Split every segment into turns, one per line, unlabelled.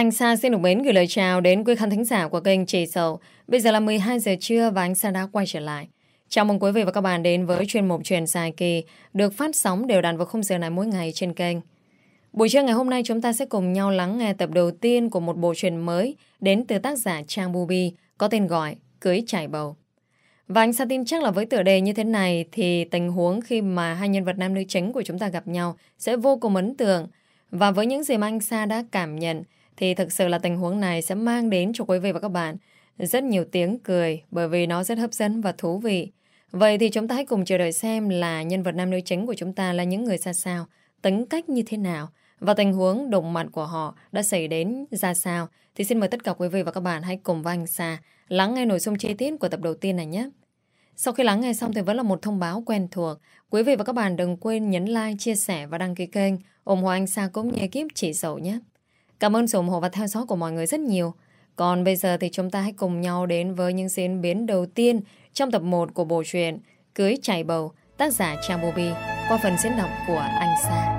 Anh Sa xin được mến gửi lời chào đến quý khán thính giả của kênh Trì Sầu. Bây giờ là 12 giờ trưa và anh Sa đã quay trở lại. Chào mừng quý vị và các bạn đến với chuyên mục truyền dài kỳ, được phát sóng đều đặn vào khung giờ này mỗi ngày trên kênh. Buổi trưa ngày hôm nay chúng ta sẽ cùng nhau lắng nghe tập đầu tiên của một bộ truyền mới đến từ tác giả Trang Bubi có tên gọi Cưới Trải Bầu. Và anh Sa tin chắc là với tựa đề như thế này thì tình huống khi mà hai nhân vật nam nữ chính của chúng ta gặp nhau sẽ vô cùng ấn tượng. Và với những gì mà anh Sa đã cảm nhận thì thực sự là tình huống này sẽ mang đến cho quý vị và các bạn rất nhiều tiếng cười bởi vì nó rất hấp dẫn và thú vị. Vậy thì chúng ta hãy cùng chờ đợi xem là nhân vật nam nữ chính của chúng ta là những người ra sao, tính cách như thế nào và tình huống đụng mặt của họ đã xảy đến ra sao. Thì xin mời tất cả quý vị và các bạn hãy cùng với anh Sa lắng nghe nội dung chi tiết của tập đầu tiên này nhé. Sau khi lắng nghe xong thì vẫn là một thông báo quen thuộc. Quý vị và các bạn đừng quên nhấn like, chia sẻ và đăng ký kênh ủng hộ anh Sa cũng như ekip chỉ dậu nhé. Cảm ơn sự ủng hộ và theo dõi của mọi người rất nhiều. Còn bây giờ thì chúng ta hãy cùng nhau đến với những diễn biến đầu tiên trong tập 1 của bộ truyện Cưới chảy bầu, tác giả Trang Bobby qua phần diễn đọc của anh Sa.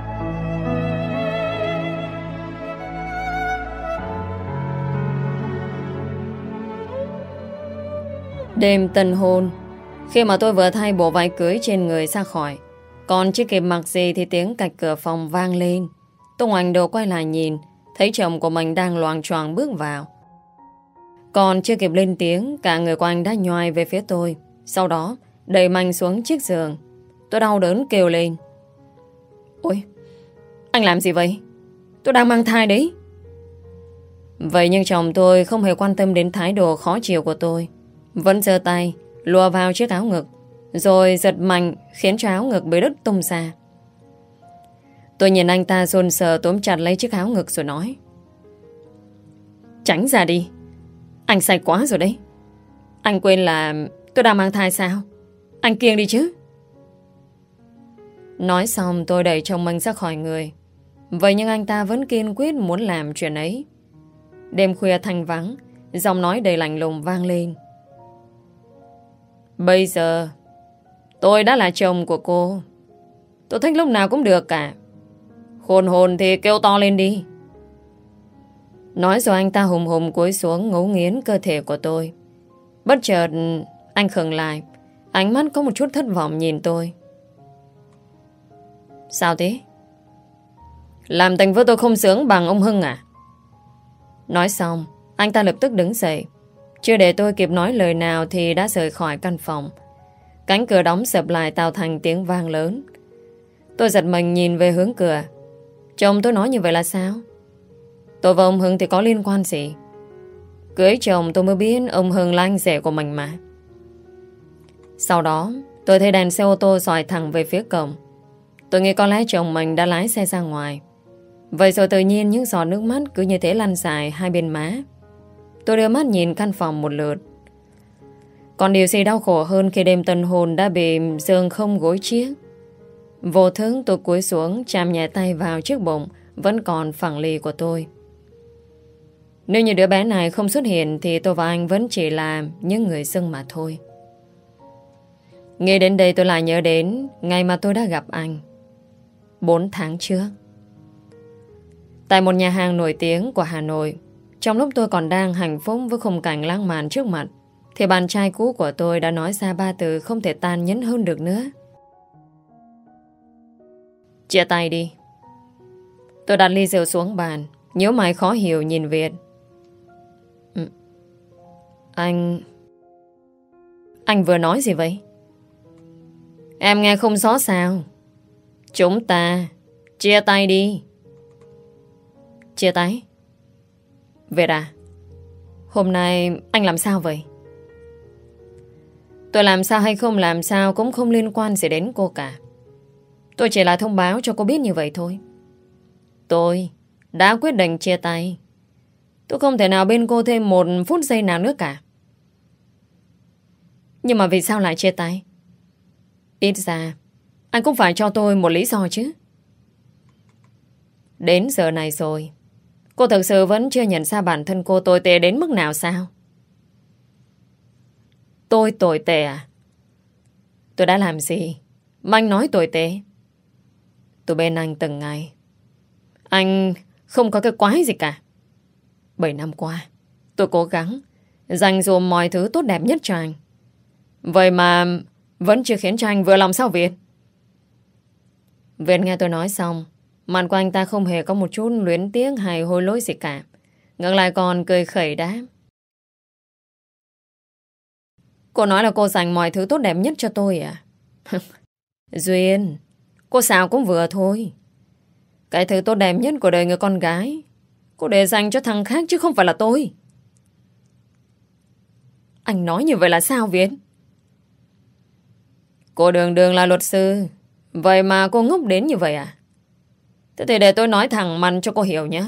Đêm tân hôn Khi mà tôi vừa thay bộ váy cưới trên người ra khỏi Còn chưa kịp mặc gì thì tiếng cạch cửa phòng vang lên Tôi ngoảnh đầu quay lại nhìn Thấy chồng của mình đang loàng choàng bước vào. Còn chưa kịp lên tiếng, Cả người của anh đã nhoài về phía tôi. Sau đó, đẩy mạnh xuống chiếc giường. Tôi đau đớn kêu lên. Ôi, Anh làm gì vậy? Tôi đang mang thai đấy. Vậy nhưng chồng tôi không hề quan tâm đến thái độ khó chịu của tôi. Vẫn giơ tay, Lùa vào chiếc áo ngực, Rồi giật mạnh khiến cho áo ngực bị đứt tung ra. Tôi nhìn anh ta rôn sờ tóm chặt lấy chiếc áo ngực rồi nói. Tránh ra đi. Anh say quá rồi đấy. Anh quên là tôi đang mang thai sao? Anh kiêng đi chứ. Nói xong tôi đẩy chồng mình ra khỏi người. Vậy nhưng anh ta vẫn kiên quyết muốn làm chuyện ấy. Đêm khuya thanh vắng, Giọng nói đầy lạnh lùng vang lên. Bây giờ, Tôi đã là chồng của cô. Tôi thích lúc nào cũng được cả. Khôn hồn thì kêu to lên đi. Nói rồi anh ta hùng hùng cúi xuống ngấu nghiến cơ thể của tôi. Bất chợt, Anh khừng lại. Ánh mắt có một chút thất vọng nhìn tôi. Sao thế? Làm tình với tôi không sướng bằng ông Hưng à? Nói xong, Anh ta lập tức đứng dậy. Chưa để tôi kịp nói lời nào Thì đã rời khỏi căn phòng. Cánh cửa đóng sập lại tạo thành tiếng vang lớn. Tôi giật mình nhìn về hướng cửa. Chồng tôi nói như vậy là sao? Tôi và ông Hưng thì có liên quan gì? Cưới chồng tôi mới biết ông Hưng là anh rể của mình mà. Sau đó, tôi thấy đèn xe ô tô dòi thẳng về phía cổng. Tôi nghĩ có lẽ chồng mình đã lái xe ra ngoài. Vậy rồi tự nhiên những giọt nước mắt cứ như thế lăn dài hai bên má. Tôi đưa mắt nhìn căn phòng một lượt. Còn điều gì đau khổ hơn khi đêm tân hồn đã bị giường không gối chiếc. Vô thức tôi cúi xuống chạm nhẹ tay vào chiếc bụng vẫn còn phẳng lì của tôi. Nếu như đứa bé này không xuất hiện thì tôi và anh vẫn chỉ là những người xưng mà thôi. Nghe đến đây tôi lại nhớ đến ngày mà tôi đã gặp anh. Bốn tháng trước. Tại một nhà hàng nổi tiếng của Hà Nội, trong lúc tôi còn đang hạnh phúc với khung cảnh lãng mạn trước mặt, thì bạn trai cũ của tôi đã nói ra ba từ không thể tan nhẫn hơn được nữa. Chia tay đi. Tôi đặt ly rượu xuống bàn, nhớ mày khó hiểu nhìn Việt. Ừ. Anh... Anh vừa nói gì vậy? Em nghe không rõ sao? Chúng ta chia tay đi. Chia tay? Việt à, hôm nay anh làm sao vậy? Tôi làm sao hay không làm sao cũng không liên quan gì đến cô cả. Tôi chỉ là thông báo cho cô biết như vậy thôi. Tôi đã quyết định chia tay. Tôi không thể nào bên cô thêm một phút giây nào nữa cả. Nhưng mà vì sao lại chia tay? Ít ra, anh cũng phải cho tôi một lý do chứ. Đến giờ này rồi, cô thực sự vẫn chưa nhận ra bản thân cô tồi tệ đến mức nào sao? Tôi tồi tệ à? Tôi đã làm gì? Mà anh nói tồi tệ. Tôi bên anh từng ngày. Anh không có cái quái gì cả. bảy năm qua, tôi cố gắng dành dùm mọi thứ tốt đẹp nhất cho anh. Vậy mà vẫn chưa khiến cho anh vừa lòng sao Việt? Việt nghe tôi nói xong, mặt của anh ta không hề có một chút luyến tiếc hay hôi lỗi gì cả. Ngược lại còn cười khẩy đáp. Cô nói là cô dành mọi thứ tốt đẹp nhất cho tôi à? Duyên, cô sao cũng vừa thôi. Cái thứ tốt đẹp nhất của đời người con gái, Cô để dành cho thằng khác chứ không phải là tôi. Anh nói như vậy là sao Viễn? Cô đường đường là luật sư, Vậy mà cô ngốc đến như vậy à? Thế thì để tôi nói thẳng mặt cho cô hiểu nhé.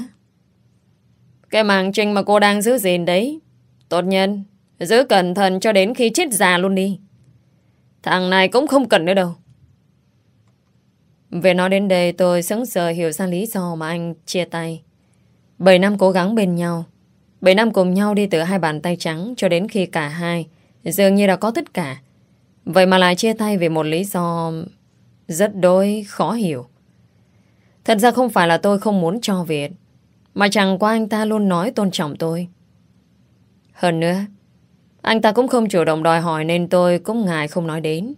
Cái màng trinh mà cô đang giữ gìn đấy, Tốt nhân, Giữ cẩn thận cho đến khi chết già luôn đi. Thằng này cũng không cần nữa đâu về nói đến đây tôi sững sờ hiểu ra lý do mà anh chia tay. 7 năm cố gắng bên nhau. 7 năm cùng nhau đi từ hai bàn tay trắng cho đến khi cả hai dường như đã có tất cả. Vậy mà lại chia tay vì một lý do rất đôi khó hiểu. Thật ra không phải là tôi không muốn cho Việt, mà chẳng qua anh ta luôn nói tôn trọng tôi. Hơn nữa, anh ta cũng không chủ động đòi hỏi nên tôi cũng ngại không nói đến.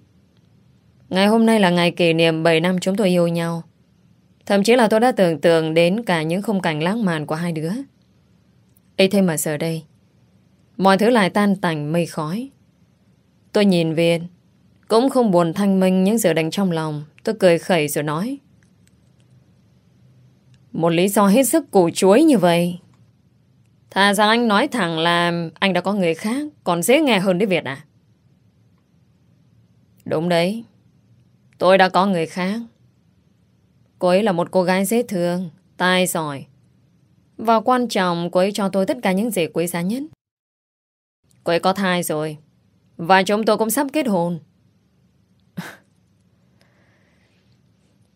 Ngày hôm nay là ngày kỷ niệm 7 năm chúng tôi yêu nhau. Thậm chí là tôi đã tưởng tượng đến cả những khung cảnh lãng mạn của hai đứa. ấy thế mà giờ đây, mọi thứ lại tan tành mây khói. Tôi nhìn Viên, cũng không buồn thanh minh những dự định trong lòng. Tôi cười khẩy rồi nói. Một lý do hết sức củ chuối như vậy. Thà rằng anh nói thẳng là anh đã có người khác, còn dễ nghe hơn đấy Việt à? Đúng đấy. Tôi đã có người khác. Cô ấy là một cô gái dễ thương, tài giỏi. Và quan trọng cô ấy cho tôi tất cả những gì quý giá nhất. Cô ấy có thai rồi. Và chúng tôi cũng sắp kết hôn.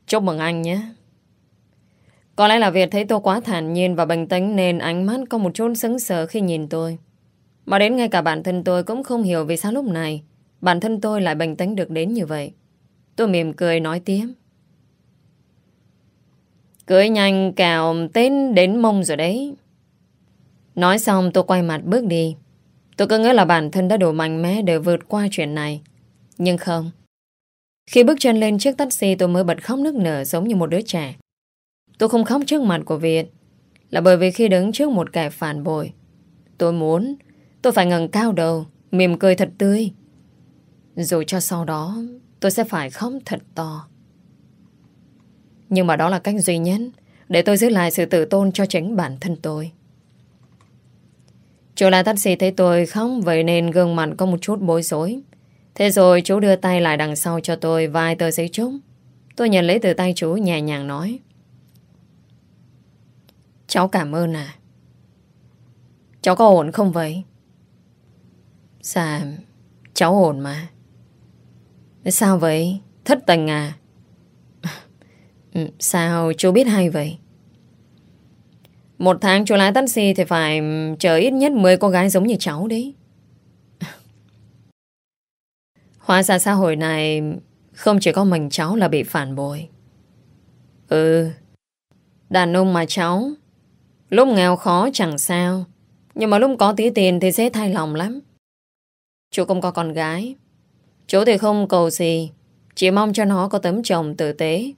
Chúc mừng anh nhé. Có lẽ là Việt thấy tôi quá thản nhiên và bình tĩnh nên ánh mắt có một chút sững sờ khi nhìn tôi. Mà đến ngay cả bản thân tôi cũng không hiểu vì sao lúc này bản thân tôi lại bình tĩnh được đến như vậy. Tôi mỉm cười nói tiếp. Cưới nhanh cào tên đến mông rồi đấy. Nói xong tôi quay mặt bước đi. Tôi cứ nghĩ là bản thân đã đủ mạnh mẽ để vượt qua chuyện này. Nhưng không. Khi bước chân lên chiếc taxi, tôi mới bật khóc nức nở giống như một đứa trẻ. Tôi không khóc trước mặt của Việt, là bởi vì khi đứng trước một kẻ phản bội, tôi muốn, tôi phải ngẩng cao đầu, mỉm cười thật tươi. Dù cho sau đó tôi sẽ phải khóc thật to. Nhưng mà đó là cách duy nhất để tôi giữ lại sự tự tôn cho chính bản thân tôi. Chú lái taxi thấy tôi khóc vậy nên gương mặt có một chút bối rối. Thế rồi chú đưa tay lại đằng sau cho tôi vài tờ giấy trúc. Tôi nhận lấy từ tay chú nhẹ nhàng nói. Cháu cảm ơn à. Cháu có ổn không vậy? Dạ, cháu ổn mà. Sao vậy? Thất tình à? Ừ, sao chú biết hay vậy? Một tháng chú lái taxi thì phải ừ, chờ ít nhất 10 cô gái giống như cháu đấy. Hóa ra xã hội này không chỉ có mình cháu là bị phản bội. Ừ, đàn ông mà cháu, lúc nghèo khó chẳng sao, nhưng mà lúc có tí tiền thì dễ thay lòng lắm. Chú không có con gái, Chú thì không cầu gì, Chỉ mong cho nó có tấm chồng tử tế.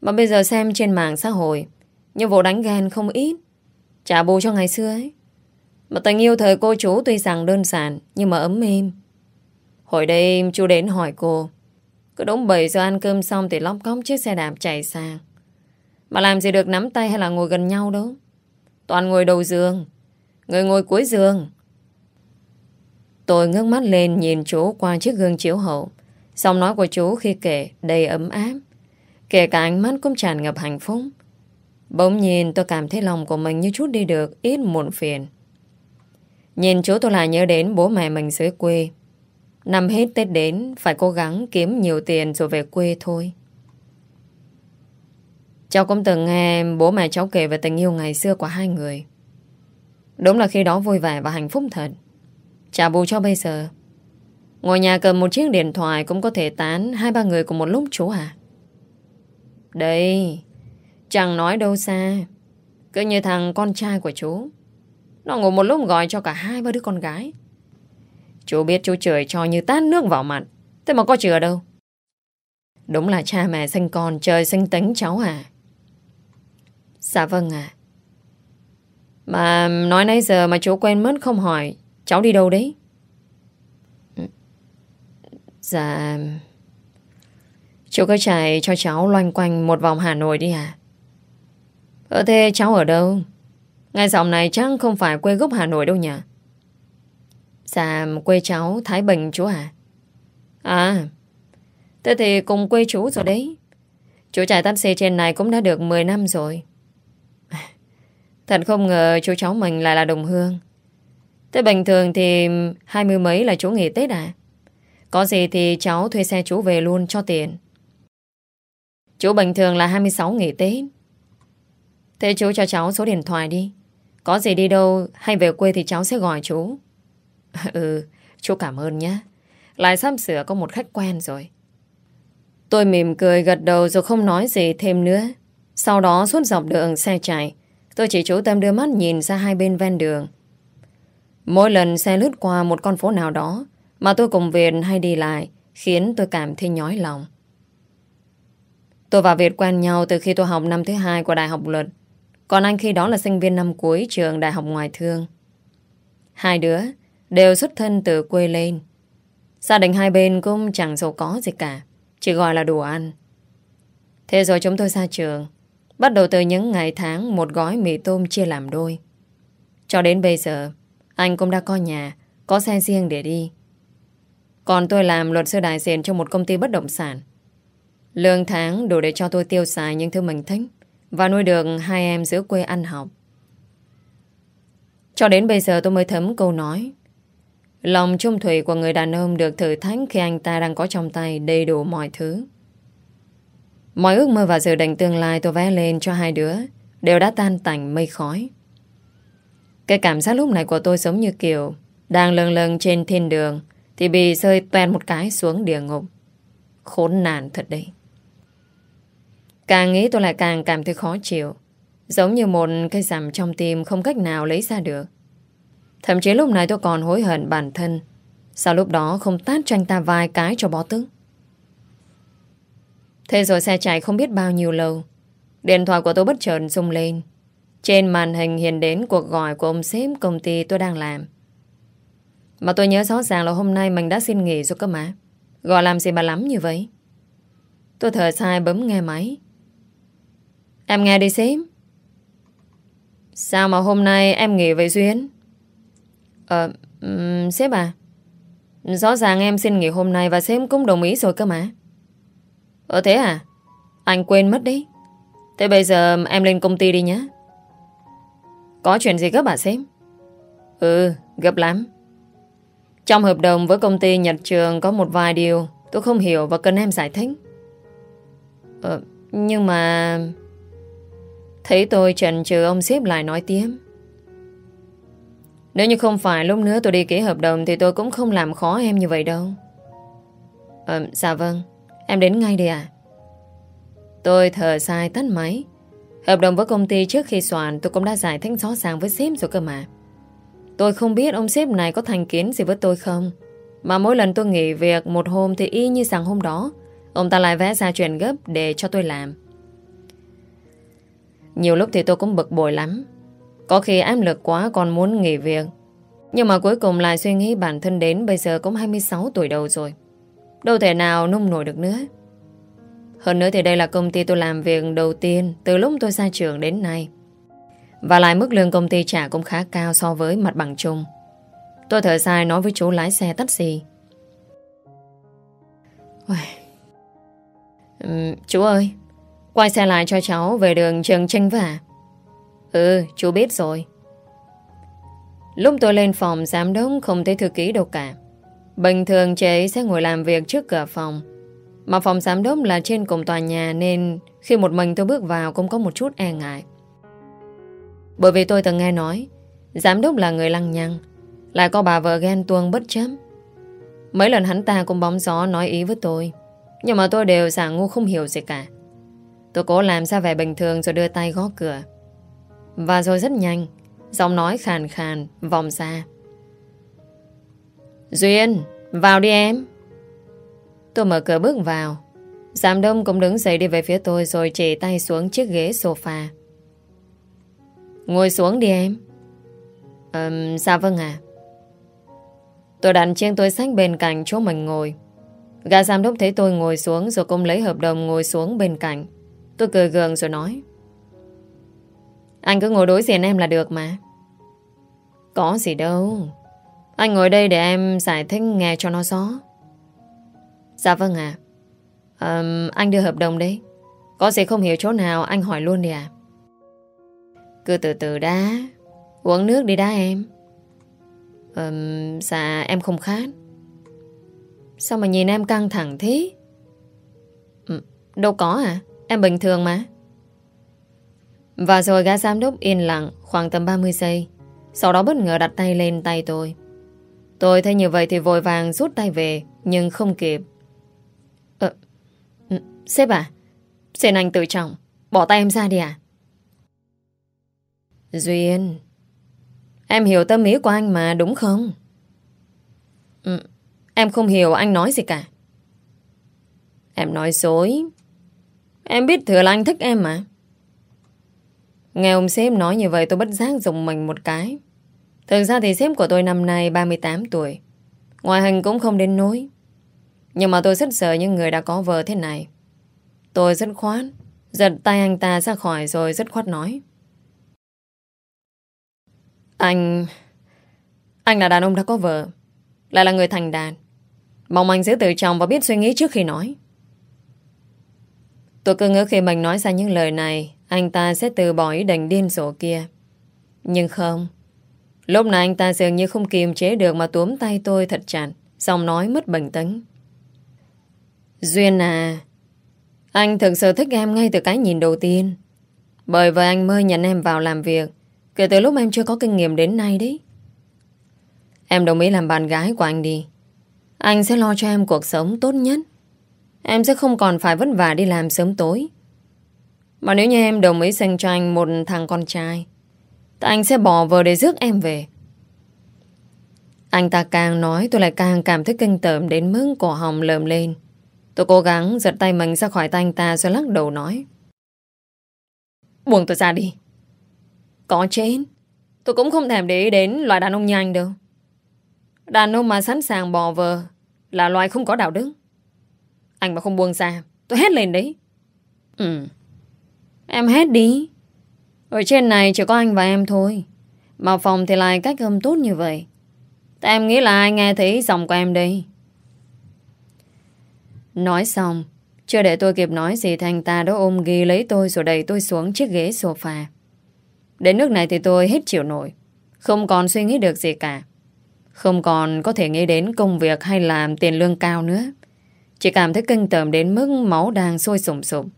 Mà bây giờ xem trên mạng xã hội Những vụ đánh ghen không ít, Trả bù cho ngày xưa ấy. Mà tình yêu thời cô chú tuy rằng đơn giản, Nhưng mà ấm êm. Hồi đây chú đến hỏi cô, Cứ đúng 7 giờ ăn cơm xong Thì lóc cóc chiếc xe đạp chạy sang Mà làm gì được nắm tay hay là ngồi gần nhau đâu? Toàn ngồi đầu giường, Người ngồi cuối giường. Tôi ngước mắt lên nhìn chú qua chiếc gương chiếu hậu. Giọng nói của chú khi kể đầy ấm áp. Kể cả ánh mắt cũng tràn ngập hạnh phúc. Bỗng nhìn tôi cảm thấy lòng của mình như chút đi được ít muộn phiền. Nhìn chú tôi lại nhớ đến bố mẹ mình dưới quê. Năm hết Tết đến, phải cố gắng kiếm nhiều tiền rồi về quê thôi. Cháu cũng từng nghe bố mẹ cháu kể về tình yêu ngày xưa của hai người. Đúng là khi đó vui vẻ và hạnh phúc thật. Trả bù cho bây giờ Ngồi nhà cầm một chiếc điện thoại Cũng có thể tán hai ba người cùng một lúc chú à Đây, Chẳng nói đâu xa Cứ như thằng con trai của chú Nó ngủ một lúc gọi cho cả hai ba đứa con gái. Chú biết chú chửi cho như tát nước vào mặt. Thế mà có chừa đâu. Đúng là cha mẹ sinh con, trời sinh tính cháu à. Dạ vâng à. Mà nói nãy giờ mà chú quên mất không hỏi cháu đi đâu đấy? Dạ... Chú cứ chạy cho cháu loanh quanh một vòng Hà Nội đi à? Ờ thế cháu ở đâu? Ngay dòng này chắc không phải quê gốc Hà Nội đâu nhỉ? Dạ quê cháu Thái Bình chú à? À Thế thì cùng quê chú rồi đấy Chú chạy taxi trên này cũng đã được 10 năm rồi Thật không ngờ chú cháu mình lại là đồng hương Thế bình thường thì hai mươi mấy là chú nghỉ Tết à? Có gì thì cháu thuê xe chú về luôn cho tiền Chú bình thường là 26 nghỉ Tết. Thế chú cho cháu số điện thoại đi. Có gì đi đâu hay về quê thì cháu sẽ gọi chú. Ừ, chú cảm ơn nhé Lại sắp sửa có một khách quen rồi. Tôi mỉm cười gật đầu rồi không nói gì thêm nữa. Sau đó suốt dọc đường xe chạy Tôi chỉ chú tâm đưa mắt nhìn ra hai bên ven đường. Mỗi lần xe lướt qua một con phố nào đó, Mà tôi cùng Việt hay đi lại, Khiến tôi cảm thấy nhói lòng. Tôi và Việt quen nhau từ khi tôi học năm thứ hai của Đại học Luật. Còn anh khi đó là sinh viên năm cuối trường Đại học Ngoại Thương. Hai đứa đều xuất thân từ quê lên. Gia đình hai bên cũng chẳng giàu có gì cả, Chỉ gọi là đủ ăn. Thế rồi chúng tôi ra trường, Bắt đầu từ những ngày tháng Một gói mì tôm chia làm đôi. Cho đến bây giờ anh cũng đã có nhà, Có xe riêng để đi Còn tôi làm luật sư đại diện cho một công ty bất động sản Lương tháng đủ để cho tôi tiêu xài những thứ mình thích Và nuôi được hai em giữa quê ăn học Cho đến bây giờ tôi mới thấm câu nói, Lòng trung thủy của người đàn ông được thử thách khi anh ta đang có trong tay đầy đủ mọi thứ. Mọi ước mơ và dự định tương lai tôi vẽ lên cho hai đứa đều đã tan tành mây khói. Cái cảm giác lúc này của tôi giống như kiểu đang lâng lâng trên thiên đường, thì bị rơi toàn một cái xuống địa ngục. Khốn nạn thật đấy. Càng nghĩ tôi lại càng cảm thấy khó chịu. Giống như một cây rằm trong tim không cách nào lấy ra được. Thậm chí lúc này tôi còn hối hận bản thân, Sao lúc đó không tát cho anh ta vài cái cho bó tức Thế rồi xe chạy không biết bao nhiêu lâu, Điện thoại của tôi bất chợt rung lên trên màn hình hiện đến cuộc gọi của ông sếp công ty tôi đang làm. Mà tôi nhớ rõ ràng là hôm nay mình đã xin nghỉ rồi cơ mà. Gọi làm gì mà lắm như vậy? Tôi thở sai bấm nghe máy. Em nghe đi sếp. Sao mà hôm nay em nghỉ vậy Duyên? Ờ, um, sếp à. Rõ ràng em xin nghỉ hôm nay Và sếp cũng đồng ý rồi cơ mà. Ờ thế à? Anh quên mất đấy. Thế bây giờ em lên công ty đi nhé. Có chuyện gì gấp à sếp Ừ gấp lắm. Trong hợp đồng với công ty Nhật Trường Có một vài điều tôi không hiểu Và cần em giải thích. Ờ nhưng mà Thấy tôi trần trừ ông sếp lại nói tiếp. Nếu như không phải lúc nữa tôi đi ký hợp đồng Thì tôi cũng không làm khó em như vậy đâu. Ờ, dạ vâng. Em đến ngay đi à Tôi thở dài tắt máy. Hợp đồng với công ty trước khi soạn, Tôi cũng đã giải thích rõ ràng với sếp rồi cơ mà. Tôi không biết ông sếp này có thành kiến gì với tôi không, Mà mỗi lần tôi nghỉ việc một hôm Thì y như rằng hôm đó, Ông ta lại vẽ ra chuyện gấp để cho tôi làm. Nhiều lúc thì tôi cũng bực bội lắm. Có khi áp lực quá còn muốn nghỉ việc. Nhưng mà cuối cùng lại suy nghĩ bản thân đến Bây giờ cũng 26 tuổi đầu rồi. Đâu thể nào nung nổi được nữa. Hơn nữa thì đây là công ty tôi làm việc đầu tiên Từ lúc tôi ra trường đến nay Và lại mức lương công ty trả cũng khá cao So với mặt bằng chung Tôi thở dài nói với chú lái xe taxi uhm, Chú ơi Quay xe lại cho cháu về đường Trường Trinh vả Ừ, chú biết rồi. Lúc tôi lên phòng giám đốc không thấy thư ký đâu cả. Bình thường chị ấy sẽ ngồi làm việc trước cửa phòng. Mà phòng giám đốc là trên cùng tòa nhà nên khi một mình tôi bước vào cũng có một chút e ngại. Bởi vì tôi từng nghe nói, giám đốc là người lăng nhăng, lại có bà vợ ghen tuông bất chấp. Mấy lần hắn ta cũng bóng gió nói ý với tôi, nhưng mà tôi đều giả ngu không hiểu gì cả. Tôi cố làm ra vẻ bình thường rồi đưa tay gõ cửa. Và rồi rất nhanh, Giọng nói khàn khàn Vòng ra Duyên, Vào đi em Tôi mở cửa bước vào. Giám đông cũng đứng dậy đi về phía tôi Rồi chỉ tay xuống chiếc ghế sofa. Ngồi xuống đi em. Ừm, Dạ vâng ạ. Tôi đặt chiếc túi sách bên cạnh chỗ mình ngồi. Gã giám đốc thấy tôi ngồi xuống Rồi cũng lấy hợp đồng ngồi xuống bên cạnh. Tôi cười gượng rồi nói. Anh cứ ngồi đối diện em là được mà. Có gì đâu. Anh ngồi đây để em giải thích nghe cho nó rõ. Dạ vâng ạ. À. Anh đưa hợp đồng đấy. Có gì không hiểu chỗ nào anh hỏi luôn đi ạ. Cứ từ từ đã. Uống nước đi đã em. Um, Dạ em không khát. Sao mà nhìn em căng thẳng thế? Ừ, Đâu có à Em bình thường mà. Và rồi gã giám đốc yên lặng Khoảng tầm 30 giây. Sau đó bất ngờ đặt tay lên tay tôi. Tôi thấy như vậy thì vội vàng rút tay về Nhưng không kịp. Sếp à Xin anh tự trọng Bỏ tay em ra đi à? Duyên Em hiểu tâm ý của anh mà đúng không? Ừ, Em không hiểu anh nói gì cả. Em nói dối. Em biết thừa là anh thích em mà. Nghe ông sếp nói như vậy tôi bất giác dùng mình một cái. Thực ra thì sếp của tôi năm nay 38 tuổi Ngoài hình cũng không đến nỗi. Nhưng mà tôi rất sợ những người đã có vợ thế này Tôi rất khoát. Giật tay anh ta ra khỏi rồi rất khoát nói. Anh... Anh là đàn ông đã có vợ, Lại là người thành đạt Mong anh giữ tự trọng và biết suy nghĩ trước khi nói. Tôi cứ ngỡ khi mình nói ra những lời này, Anh ta sẽ từ bỏ ý định điên rồ kia. Nhưng không, Lúc này anh ta dường như không kiềm chế được Mà túm tay tôi thật chặt Xong nói mất bình tĩnh. Duyên à anh thực sự thích em ngay từ cái nhìn đầu tiên. Bởi vậy anh mới nhận em vào làm việc, Kể từ lúc em chưa có kinh nghiệm đến nay đấy. Em đồng ý làm bạn gái của anh đi. Anh sẽ lo cho em cuộc sống tốt nhất. Em sẽ không còn phải vất vả đi làm sớm tối. Mà nếu như em đồng ý sinh cho anh một thằng con trai, Thì anh sẽ bỏ vợ để rước em về. Anh ta càng nói tôi lại càng cảm thấy kinh tởm đến mức cổ họng lờm lên. Tôi cố gắng giật tay mình ra khỏi tay anh ta rồi lắc đầu nói. Buông tôi ra đi. Có chết. Tôi cũng không thèm để ý đến loại đàn ông như anh đâu. Đàn ông mà sẵn sàng bò vờ Là loại không có đạo đức. Anh mà không buông ra, Tôi hét lên đấy. Ừ. Em hét đi. Ở trên này chỉ có anh và em thôi, Mà phòng thì lại cách âm tốt như vậy. Tại em nghĩ là ai nghe thấy giọng của em đây? Nói xong Chưa để tôi kịp nói gì Thành ta đã ôm ghi lấy tôi Rồi đẩy tôi xuống chiếc ghế sofa Đến nước này thì tôi hết chịu nổi Không còn suy nghĩ được gì cả Không còn có thể nghĩ đến công việc Hay làm tiền lương cao nữa chỉ cảm thấy kinh tởm đến mức máu đang sôi sùng sụm.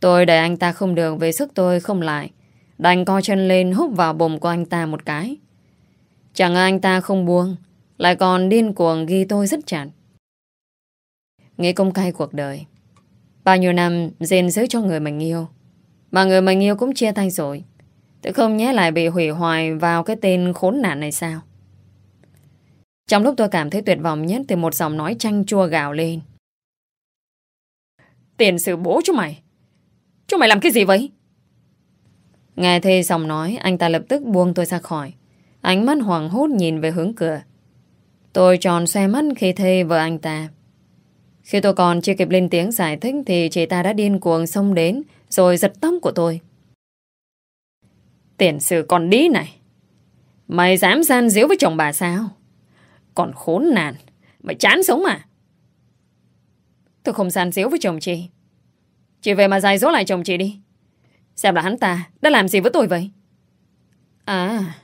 Tôi đẩy anh ta không được về sức tôi không lại. Đành co chân lên hút vào bụng của anh ta một cái. Chẳng anh ta không buông, lại còn điên cuồng ghi tôi rất chặt. Nghĩ công cay cuộc đời. Bao nhiêu năm dền giữ cho người mình yêu. Mà người mình yêu cũng chia tay rồi. Tự không nhé lại bị hủy hoài vào cái tên khốn nạn này sao? Trong lúc tôi cảm thấy tuyệt vọng nhất Thì một giọng nói chanh chua gào lên Tiền sự bố chú mày Chú mày làm cái gì vậy Nghe thấy giọng nói, Anh ta lập tức buông tôi ra khỏi Ánh mắt hoàng hốt nhìn về hướng cửa Tôi tròn xoe mắt khi thê vợ anh ta khi tôi còn chưa kịp lên tiếng giải thích Thì chị ta đã điên cuồng xông đến, Rồi giật tóc của tôi. Tiền sự còn đi này, Mày dám gian díu với chồng bà sao? Còn khốn nạn, Mày chán sống à? Tôi không gian díu với chồng chị. Chị về mà dài dỗ lại chồng chị đi. Xem là hắn ta đã làm gì với tôi vậy? À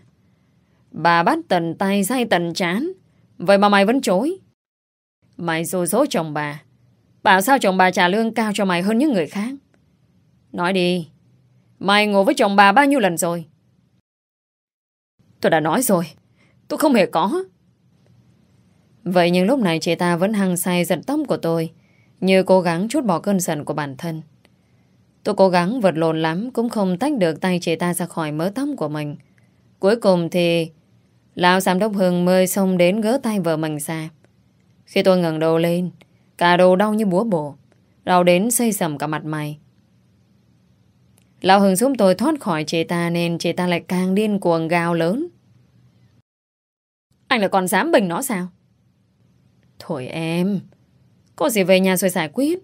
Bà bắt tần tay dây tần chán, Vậy mà mày vẫn chối. Mày rồi dỗ chồng bà. Bảo sao chồng bà trả lương cao cho mày hơn những người khác? Nói đi. Mày ngủ với chồng bà bao nhiêu lần rồi? Tôi đã nói rồi. Tôi không hề có. Vậy nhưng lúc này chị ta vẫn hăng say giận tóc của tôi, Như cố gắng chút bỏ cơn giận của bản thân. Tôi cố gắng vật lộn lắm Cũng không tách được tay chị ta ra khỏi mớ tóc của mình. Cuối cùng thì, Lão giám đốc Hưng mời xông đến gỡ tay vợ mình ra. Khi tôi ngẩng đầu lên, cả đầu đau như búa bổ, đau đến xây sầm cả mặt mày. Lão Hưng giúp tôi thoát khỏi chị ta nên chị ta lại càng điên cuồng gào lớn. Anh là còn dám bình nó sao? Thôi em, có gì về nhà rồi giải quyết.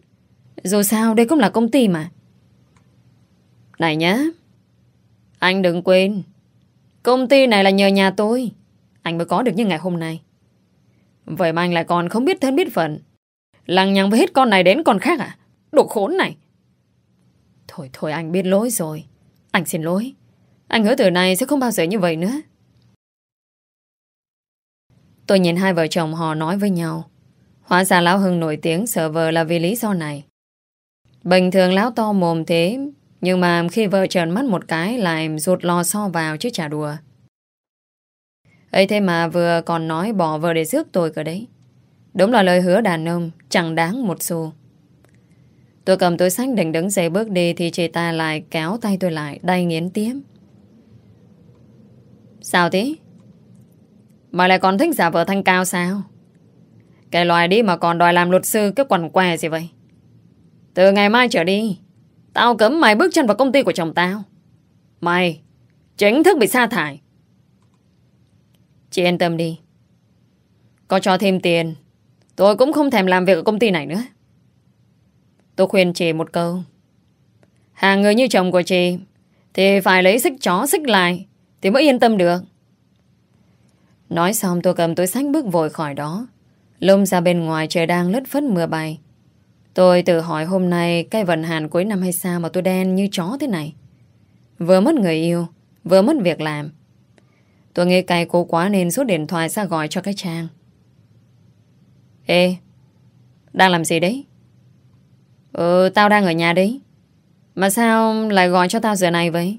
Dù sao đây cũng là công ty mà. Này nhá, anh đừng quên, công ty này là nhờ nhà tôi. Anh mới có được như ngày hôm nay. Vậy mà anh lại còn không biết thân biết phận. Lằng nhằng với hết con này đến con khác à? Đồ khốn này. Thôi thôi anh biết lỗi rồi. Anh xin lỗi. Anh hứa từ nay sẽ không bao giờ như vậy nữa. Tôi nhìn hai vợ chồng họ nói với nhau. Hóa ra Lão Hưng nổi tiếng sợ vợ là vì lý do này. Bình thường Lão to mồm thế, nhưng mà khi vợ trợn mắt một cái lại rụt lò so vào chứ chả đùa ấy thế mà vừa còn nói bỏ vợ để rước tôi cơ đấy. Đúng là lời hứa đàn ông, chẳng đáng một xu. Tôi cầm túi sách định đứng dậy bước đi thì chị ta lại kéo tay tôi lại, đay nghiến tiếp. Sao thế? Mà lại còn thích giả vợ thanh cao sao? Cái loài đi mà còn đòi làm luật sư cái quần què gì vậy? Từ ngày mai trở đi, tao cấm mày bước chân vào công ty của chồng tao. Mày chính thức bị sa thải. Chị yên tâm đi. Có cho thêm tiền, tôi cũng không thèm làm việc ở công ty này nữa. Tôi khuyên chị một câu. Hàng người như chồng của chị thì phải lấy xích chó xích lại thì mới yên tâm được. Nói xong tôi cầm túi sách bước vội khỏi đó. Lông ra bên ngoài trời đang lất phất mưa bay. Tôi tự hỏi hôm nay cái vận hàn cuối năm hay sao mà tôi đen như chó thế này. Vừa mất người yêu, vừa mất việc làm. Tôi nghe cay cô quá nên rút điện thoại ra gọi cho cái Trang. Ê, đang làm gì đấy? Ừ, tao đang ở nhà đấy. Mà sao lại gọi cho tao giờ này vậy?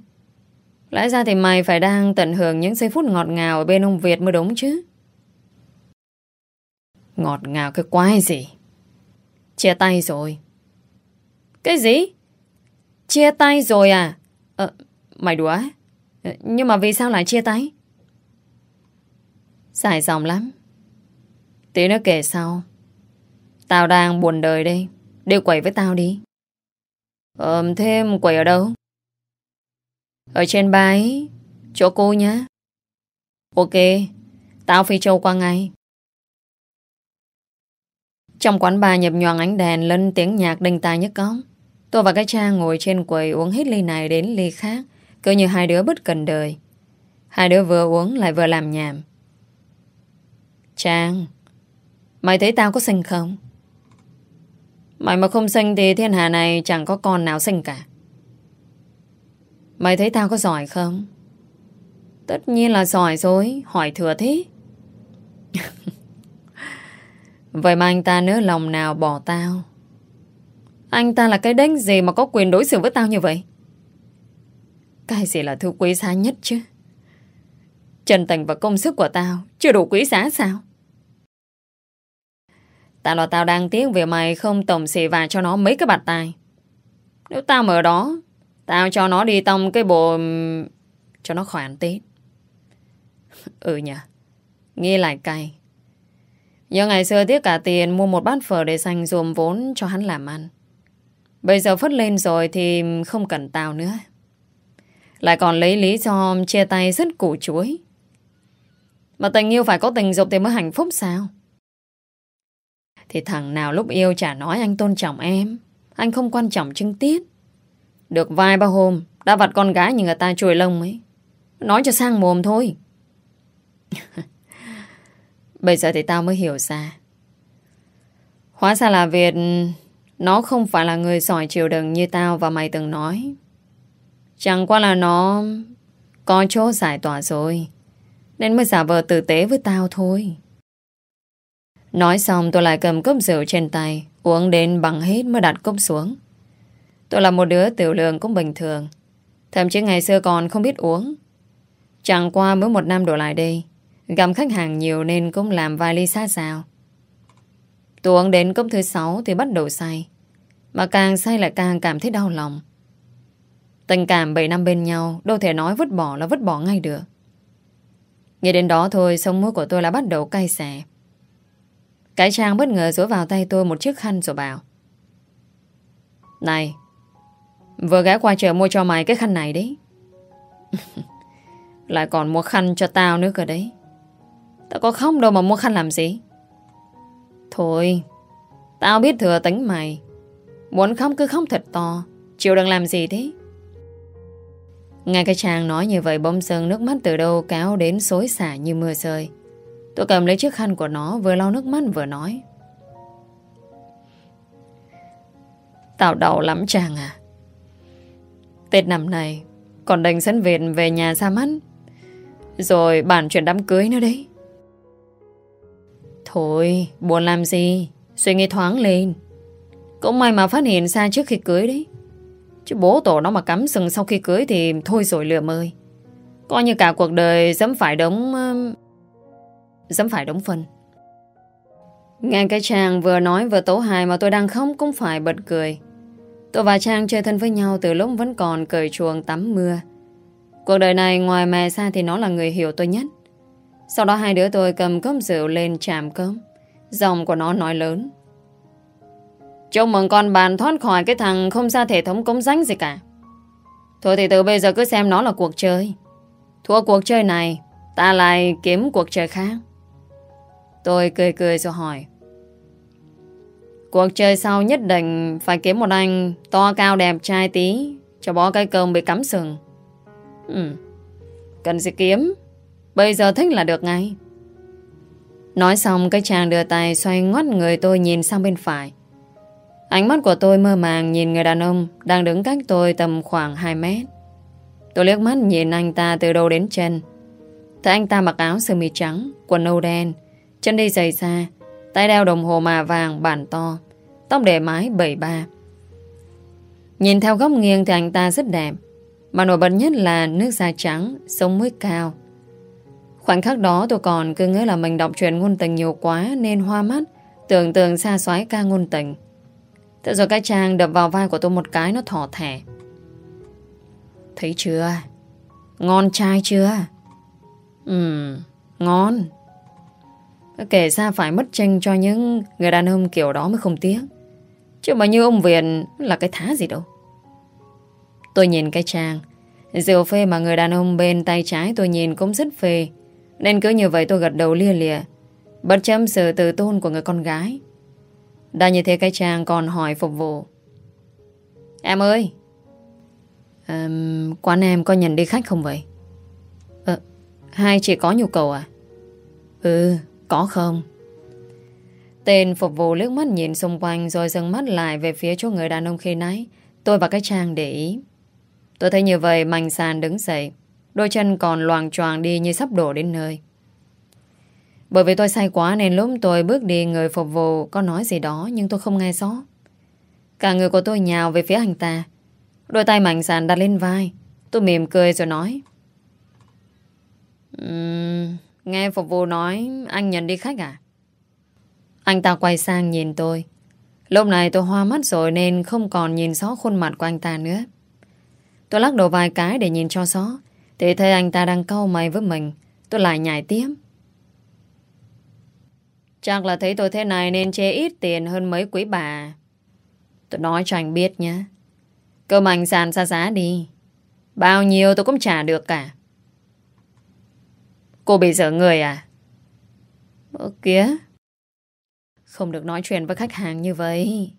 Lẽ ra thì mày phải đang tận hưởng những giây phút ngọt ngào ở bên ông Việt mới đúng chứ. Ngọt ngào cái quái gì? Chia tay rồi. Cái gì? Chia tay rồi à? à mày đùa ờ, Nhưng mà vì sao lại chia tay? Dài dòng lắm. Tí nó kể sau. Tao đang buồn đời đây. Đi quẩy với tao đi. Ờm thêm quẩy ở đâu? Ở trên bãi, Chỗ cô nhá. Ok Tao phi châu qua ngay. Trong quán bar nhập nhoàng ánh đèn Lên tiếng nhạc đinh tai nhức cóng Tôi và cái cha ngồi trên quầy uống hết ly này đến ly khác Cứ như hai đứa bất cần đời. Hai đứa vừa uống lại vừa làm nhảm. Trang Mày thấy tao có xinh không? Mày mà không xinh thì thiên hạ này chẳng có con nào xinh cả. Mày thấy tao có giỏi không? Tất nhiên là giỏi rồi, hỏi thừa thế. Vậy mà anh ta nỡ lòng nào bỏ tao? Anh ta là cái đánh gì mà có quyền đối xử với tao như vậy? Cái gì là thứ quý giá nhất chứ? Chân tình và công sức của tao chưa đủ quý giá sao? Tao là tao đang tiếc vì mày không tổng xì vài cho nó mấy cái bạt tai. Nếu tao mở đó, tao cho nó đi tông cái bộ... cho nó khỏi ăn Tết. ừ nhỉ, nghe lại cay. Do ngày xưa tiếc cả tiền mua một bát phở để dành dùm vốn cho hắn làm ăn. Bây giờ phất lên rồi thì không cần tao nữa. Lại còn lấy lý do chia tay rất củ chuối. Mà tình yêu phải có tình dục thì mới hạnh phúc sao? Thì thằng nào lúc yêu chả nói anh tôn trọng em. Anh không quan trọng trưng tiết. Được vài ba hôm, Đã vặt con gái như người ta chùi lông ấy. Nói cho sang mồm thôi. Bây giờ thì tao mới hiểu ra. Hóa ra là Việt, Nó không phải là người giỏi chiều đựng Như tao và mày từng nói. Chẳng qua là nó Có chỗ giải tỏa rồi, Nên mới giả vờ tử tế với tao thôi. Nói xong tôi lại cầm cốc rượu trên tay, Uống đến bằng hết mới đặt cốc xuống. Tôi là một đứa tiểu lượng cũng bình thường, Thậm chí ngày xưa còn không biết uống. Chẳng qua mới một năm đổ lại đây, Gặp khách hàng nhiều nên cũng làm vài ly xa xào. Tôi uống đến cốc thứ sáu thì bắt đầu say, Mà càng say lại càng cảm thấy đau lòng. Tình cảm 7 năm bên nhau, Đâu thể nói vứt bỏ là vứt bỏ ngay được. Nghe đến đó thôi Sông mũi của tôi đã bắt đầu cay xè. Cái trang bất ngờ dối vào tay tôi Một chiếc khăn rồi bảo. Này, Vừa ghé qua chợ mua cho mày cái khăn này đấy. Lại còn mua khăn cho tao nữa cơ đấy. Tao có khóc đâu mà mua khăn làm gì? Thôi, Tao biết thừa tính mày. Muốn khóc cứ khóc thật to, Chịu đừng làm gì thế? Ngay cái chàng nói như vậy Bông sừng nước mắt từ đâu kéo đến xối xả như mưa rơi. Tôi cầm lấy chiếc khăn của nó, Vừa lau nước mắt vừa nói. Tao đau lắm chàng à. Tết năm này Còn đành sân Việt về nhà ra mắt. Rồi bản chuyện đám cưới nữa đấy. Thôi, buồn làm gì? Suy nghĩ thoáng lên. Cũng may mà phát hiện ra trước khi cưới đấy. Chứ bố tổ nó mà cắm sừng sau khi cưới Thì thôi rồi lừa mời. Coi như cả cuộc đời dẫm phải đống dám phải đống phân Nghe cái chàng vừa nói vừa tấu hài Mà tôi đang khóc cũng phải bật cười Tôi và Trang chơi thân với nhau Từ lúc vẫn còn cởi chuồng tắm mưa Cuộc đời này ngoài mẹ xa Thì nó là người hiểu tôi nhất Sau đó hai đứa tôi cầm cốc rượu lên chạm cơm giọng của nó nói lớn Chúc mừng con bạn thoát khỏi cái thằng không ra thể thống cống ránh gì cả. Thôi thì từ bây giờ cứ xem nó là cuộc chơi. Thua cuộc chơi này, ta lại kiếm cuộc chơi khác. Tôi cười cười rồi hỏi. Cuộc chơi sau nhất định phải kiếm một anh to cao đẹp trai tí cho bó cái cơm bị cắm sừng. Ừ, cần gì kiếm. Bây giờ thích là được ngay. Nói xong cái chàng đưa tay xoay ngoắt người tôi nhìn sang bên phải. Ánh mắt của tôi mơ màng nhìn người đàn ông đang đứng cách tôi tầm khoảng 2 mét. Tôi liếc mắt nhìn anh ta từ đầu đến chân. Thấy anh ta mặc áo sơ mi trắng, quần nâu đen, chân đi giày xa, tay đeo đồng hồ mà vàng bản to, tóc để mái 73. Nhìn theo góc nghiêng thì anh ta rất đẹp, mà nổi bật nhất là nước da trắng, sống mũi cao. Khoảnh khắc đó tôi còn cứ ngỡ là mình đọc truyện ngôn tình nhiều quá nên hoa mắt, tưởng tượng xa xoái ca ngôn tình. Thế rồi cái chàng đập vào vai của tôi một cái nó thỏ thẻ. Thấy chưa? Ngon trai chưa? Ừ, ngon. Kể ra phải mất tranh cho những người đàn ông kiểu đó mới không tiếc. Chứ mà như ông Viện là cái thá gì đâu. Tôi nhìn cái trang, Rượu phê mà người đàn ông bên tay trái tôi nhìn cũng rất phê. Nên cứ như vậy tôi gật đầu lia lìa. Bất chấm sự tự tôn của người con gái. Đã như thế cái trang còn hỏi phục vụ Em ơi um, Quán em có nhận đi khách không vậy Ờ Hai chị có nhu cầu à Ừ có không Tên phục vụ liếc mắt nhìn xung quanh Rồi dừng mắt lại về phía chỗ người đàn ông khi nãy Tôi và cái trang để ý Tôi thấy như vậy Mạnh sàn đứng dậy Đôi chân còn loàng choàng đi như sắp đổ đến nơi bởi vì tôi say quá nên lúc tôi bước đi người phục vụ có nói gì đó nhưng tôi không nghe rõ. Cả người của tôi nhào về phía anh ta. Đôi tay mạnh sàn đặt lên vai. Tôi mỉm cười rồi nói. Um, nghe phục vụ nói, anh nhận đi khách à? Anh ta quay sang nhìn tôi. Lúc này tôi hoa mắt rồi nên không còn nhìn rõ khuôn mặt của anh ta nữa. Tôi lắc đầu vài cái để nhìn cho rõ. Thì thấy anh ta đang câu mày với mình. Tôi lại nhảy tiếp. Chắc là thấy tôi thế này nên chê ít tiền hơn mấy quý bà. Tôi nói cho anh biết nhé. Cơm anh sàn xa giá đi. Bao nhiêu tôi cũng trả được cả. Cô bị sợ người à? Ơ kìa. Không được nói chuyện với khách hàng như vậy.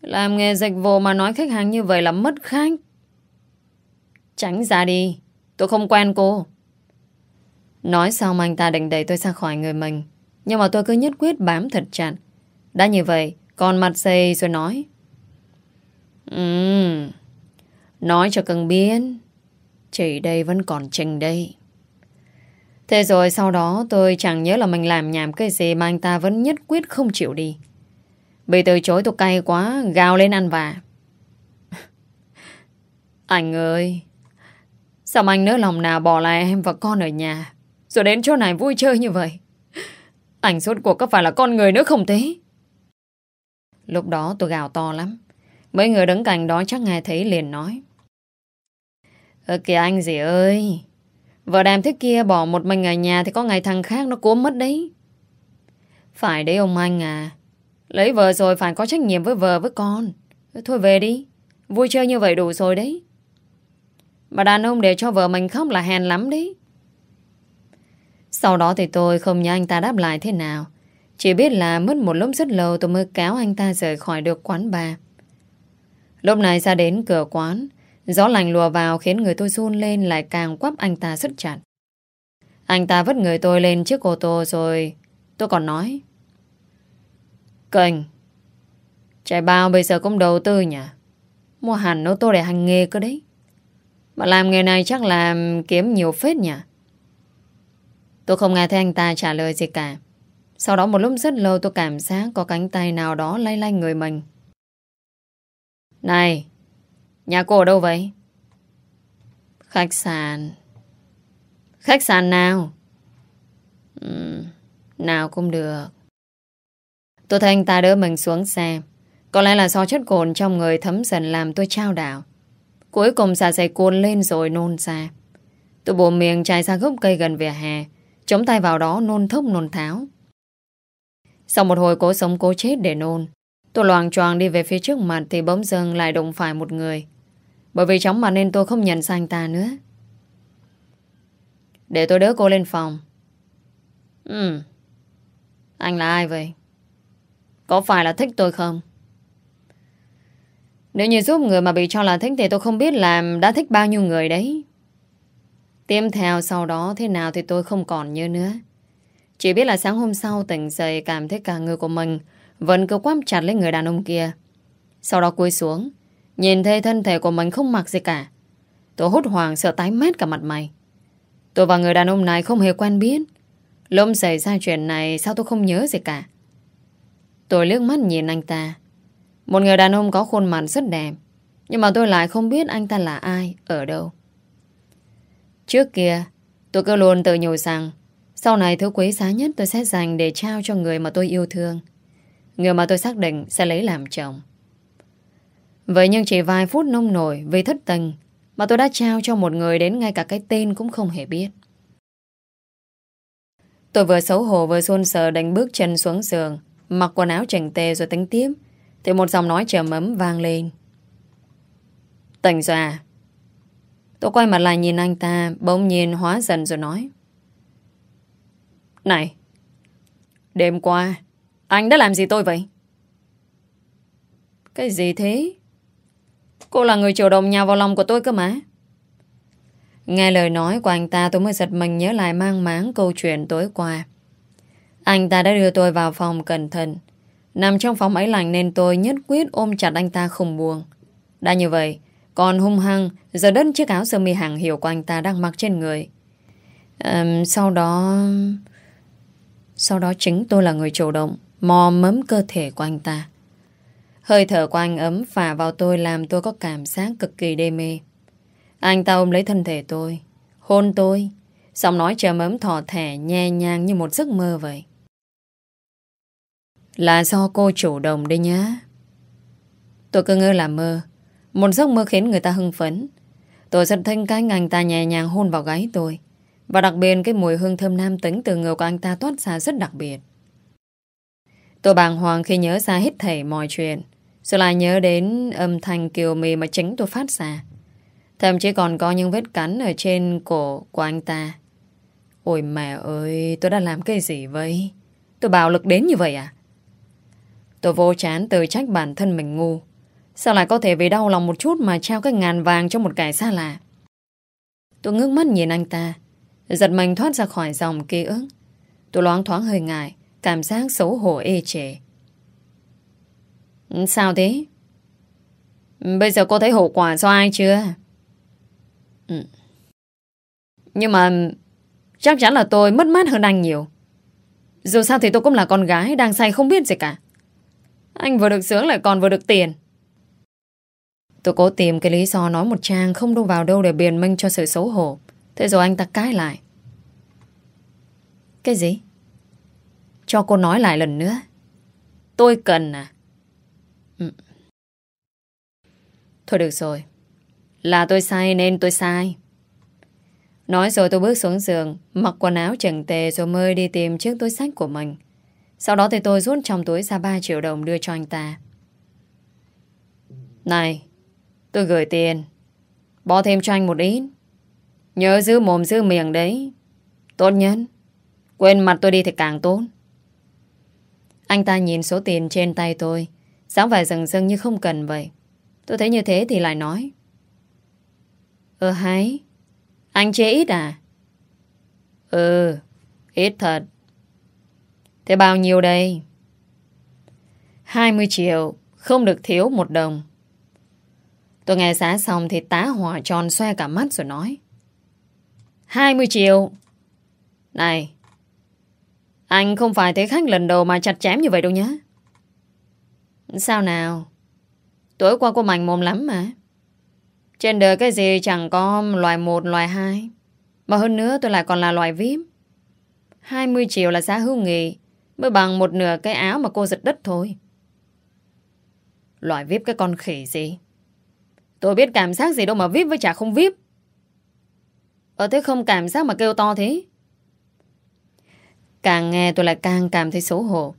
Làm nghề dịch vụ mà nói khách hàng như vậy là mất khách. Tránh ra đi. Tôi không quen cô. Nói xong anh ta định đẩy tôi ra khỏi người mình. Nhưng mà tôi cứ nhất quyết bám thật chặt Đã như vậy, Còn mặt dây rồi nói Ừm Nói cho cần biết Chỉ đây vẫn còn trình đây Thế rồi sau đó tôi chẳng nhớ là mình làm nhảm cái gì mà anh ta vẫn nhất quyết không chịu đi. Bị từ chối tôi cay quá, gào lên ăn vả. anh ơi, sao anh nỡ lòng nào bỏ lại em và con ở nhà, rồi đến chỗ này vui chơi như vậy? Anh suốt cuộc có phải là con người nữa không thế? Lúc đó tôi gào to lắm. Mấy người đứng cạnh đó chắc nghe thấy liền nói. Ơ kìa anh gì ơi, Vợ đàm thế kia bỏ một mình ở nhà Thì có ngày thằng khác nó cố mất đấy. Phải đấy ông anh à. Lấy vợ rồi phải có trách nhiệm với vợ với con. Thôi về đi. Vui chơi như vậy đủ rồi đấy. Mà đàn ông để cho vợ mình khóc là hèn lắm đấy. Sau đó thì tôi không nhớ anh ta đáp lại thế nào. Chỉ biết là mất một lúc rất lâu tôi mới kéo anh ta rời khỏi được quán bar. Lúc này ra đến cửa quán Gió lành lùa vào khiến người tôi run lên, lại càng quắp anh ta rất chặt. Anh ta vứt người tôi lên chiếc ô tô rồi tôi còn nói, Kênh Chạy bao bây giờ cũng đầu tư nhỉ? Mua hẳn ô tô để hành nghề cơ đấy. Mà làm nghề này chắc là kiếm nhiều phết nhỉ? Tôi không nghe thấy anh ta trả lời gì cả. Sau đó một lúc rất lâu tôi cảm giác Có cánh tay nào đó lay lay người mình. Này Nhà cô ở đâu vậy? Khách sạn. Khách sạn nào? Ừ, nào cũng được. Tôi thấy anh ta đỡ mình xuống xe Có lẽ là do chất cồn trong người thấm dần làm tôi trao đảo. Cuối cùng xà dày cuốn lên rồi nôn ra. Tôi bổ miệng chạy ra gốc cây gần vỉa hè Chống tay vào đó nôn thốc nôn tháo. Sau một hồi cố sống cố chết để nôn Tôi loàng choàng đi về phía trước mặt Thì bỗng dưng lại đụng phải một người bởi vì chóng mặt nên tôi không nhận ra anh ta nữa. Để tôi đỡ cô lên phòng. Ừ. Anh là ai vậy? Có phải là thích tôi không? Nếu như giúp người mà bị cho là thích Thì tôi không biết làm đã thích bao nhiêu người đấy. Tiếp theo sau đó thế nào thì tôi không còn nhớ nữa. Chỉ biết là sáng hôm sau tỉnh dậy cảm thấy cả người của mình Vẫn cứ quắm chặt lấy người đàn ông kia. Sau đó cúi xuống. Nhìn thấy thân thể của mình không mặc gì cả. Tôi hốt hoảng, sợ tái mét cả mặt mày. Tôi và người đàn ông này không hề quen biết. Lúc xảy ra chuyện này, Sao tôi không nhớ gì cả? Tôi liếc mắt nhìn anh ta. Một người đàn ông có khuôn mặt rất đẹp, Nhưng mà tôi lại không biết anh ta là ai, Ở đâu. Trước kia, Tôi cứ luôn tự nhủ rằng, Sau này thứ quý giá nhất tôi sẽ dành Để trao cho người mà tôi yêu thương. Người mà tôi xác định sẽ lấy làm chồng. Vậy nhưng chỉ vài phút nông nổi vì thất tình mà tôi đã trao cho một người đến ngay cả cái tên cũng không hề biết. Tôi vừa xấu hổ vừa xôn sờ đánh bước chân xuống giường, mặc quần áo chỉnh tề rồi tính tiếp, thì một giọng nói trầm ấm vang lên. Tỉnh rồi à? Tôi quay mặt lại nhìn anh ta, bỗng nhiên hóa dần rồi nói. Này, đêm qua, anh đã làm gì tôi vậy? Cái gì thế? Cô là người chủ động nhào vào lòng của tôi cơ mà. Nghe lời nói của anh ta tôi mới giật mình nhớ lại mang máng câu chuyện tối qua. Anh ta đã đưa tôi vào phòng cẩn thận. Nằm trong phòng ấy lạnh nên tôi nhất quyết ôm chặt anh ta không buồn. Đã như vậy, còn hung hăng giờ đất chiếc áo sơ mi hàng hiệu của anh ta đang mặc trên người. um, sau đó... Sau đó chính tôi là người chủ động mò mấm cơ thể của anh ta. Hơi thở của anh ấm phả vào tôi làm tôi có cảm giác cực kỳ đê mê. Anh ta ôm lấy thân thể tôi, hôn tôi, giọng nói trầm ấm thỏ thẻ nhẹ nhàng như một giấc mơ vậy. Là do cô chủ động đấy nhá. Tôi cứ ngơ là mơ. Một giấc mơ khiến người ta hưng phấn. Tôi rất thanh cái anh ta nhẹ nhàng hôn vào gáy tôi. Và đặc biệt cái mùi hương thơm nam tính từ người của anh ta toát ra rất đặc biệt. Tôi bàng hoàng khi nhớ ra hết thảy mọi chuyện. Rồi lại nhớ đến âm thanh kiều mì mà chính tôi phát ra. Thậm chí còn có những vết cắn ở trên cổ của anh ta. Ôi mẹ ơi, tôi đã làm cái gì vậy? Tôi bạo lực đến như vậy à? Tôi vô chán tự trách bản thân mình ngu. Sao lại có thể vì đau lòng một chút mà trao cái ngàn vàng cho một kẻ xa lạ? Tôi ngước mắt nhìn anh ta. Giật mình thoát ra khỏi dòng ký ức. Tôi loáng thoáng hơi ngại, cảm giác xấu hổ ê chề. Sao thế? Bây giờ cô thấy hậu quả do ai chưa? Ừ. Nhưng mà chắc chắn là tôi mất mát hơn anh nhiều. Dù sao thì tôi cũng là con gái đang say không biết gì cả. Anh vừa được sướng lại còn vừa được tiền. Tôi cố tìm cái lý do nói một trang không đâu vào đâu để biền minh cho sự xấu hổ. Thế rồi anh ta cãi lại. Cái gì? Cho cô nói lại lần nữa. Tôi cần à? Ừ. Thôi được rồi. Là tôi sai nên tôi sai. Nói rồi tôi bước xuống giường, mặc quần áo chỉnh tề rồi mới đi tìm chiếc túi sách của mình. Sau đó thì tôi rút trong túi ra 3 triệu đồng đưa cho anh ta. Này, tôi gửi tiền. Bỏ thêm cho anh một ít. Nhớ giữ mồm giữ miệng đấy. Tốt nhất. Quên mặt tôi đi thì càng tốt. Anh ta nhìn số tiền trên tay tôi. Sáng vẻ rừng rưng như không cần vậy. Tôi thấy như thế thì lại nói. Ờ hay. Anh chế ít à? Ừ, ít thật. Thế bao nhiêu đây? 20 triệu, không được thiếu một đồng. Tôi nghe giá xong thì tá hỏa tròn xoe cả mắt rồi nói. 20 triệu. Này, anh không phải thấy khách lần đầu mà chặt chém như vậy đâu nhé. Sao nào? Tối qua cô mảnh mồm lắm mà. Trên đời cái gì chẳng có loài một, loài hai. Mà hơn nữa tôi lại còn là loài VIP. 20 triệu là giá hưu nghị mới bằng một nửa cái áo mà cô giật đất thôi. Loại VIP cái con khỉ gì? Tôi biết cảm giác gì đâu mà VIP với chả không VIP. Ở ờ, thế không cảm giác mà kêu to thế. Càng nghe tôi lại càng cảm thấy xấu hổ.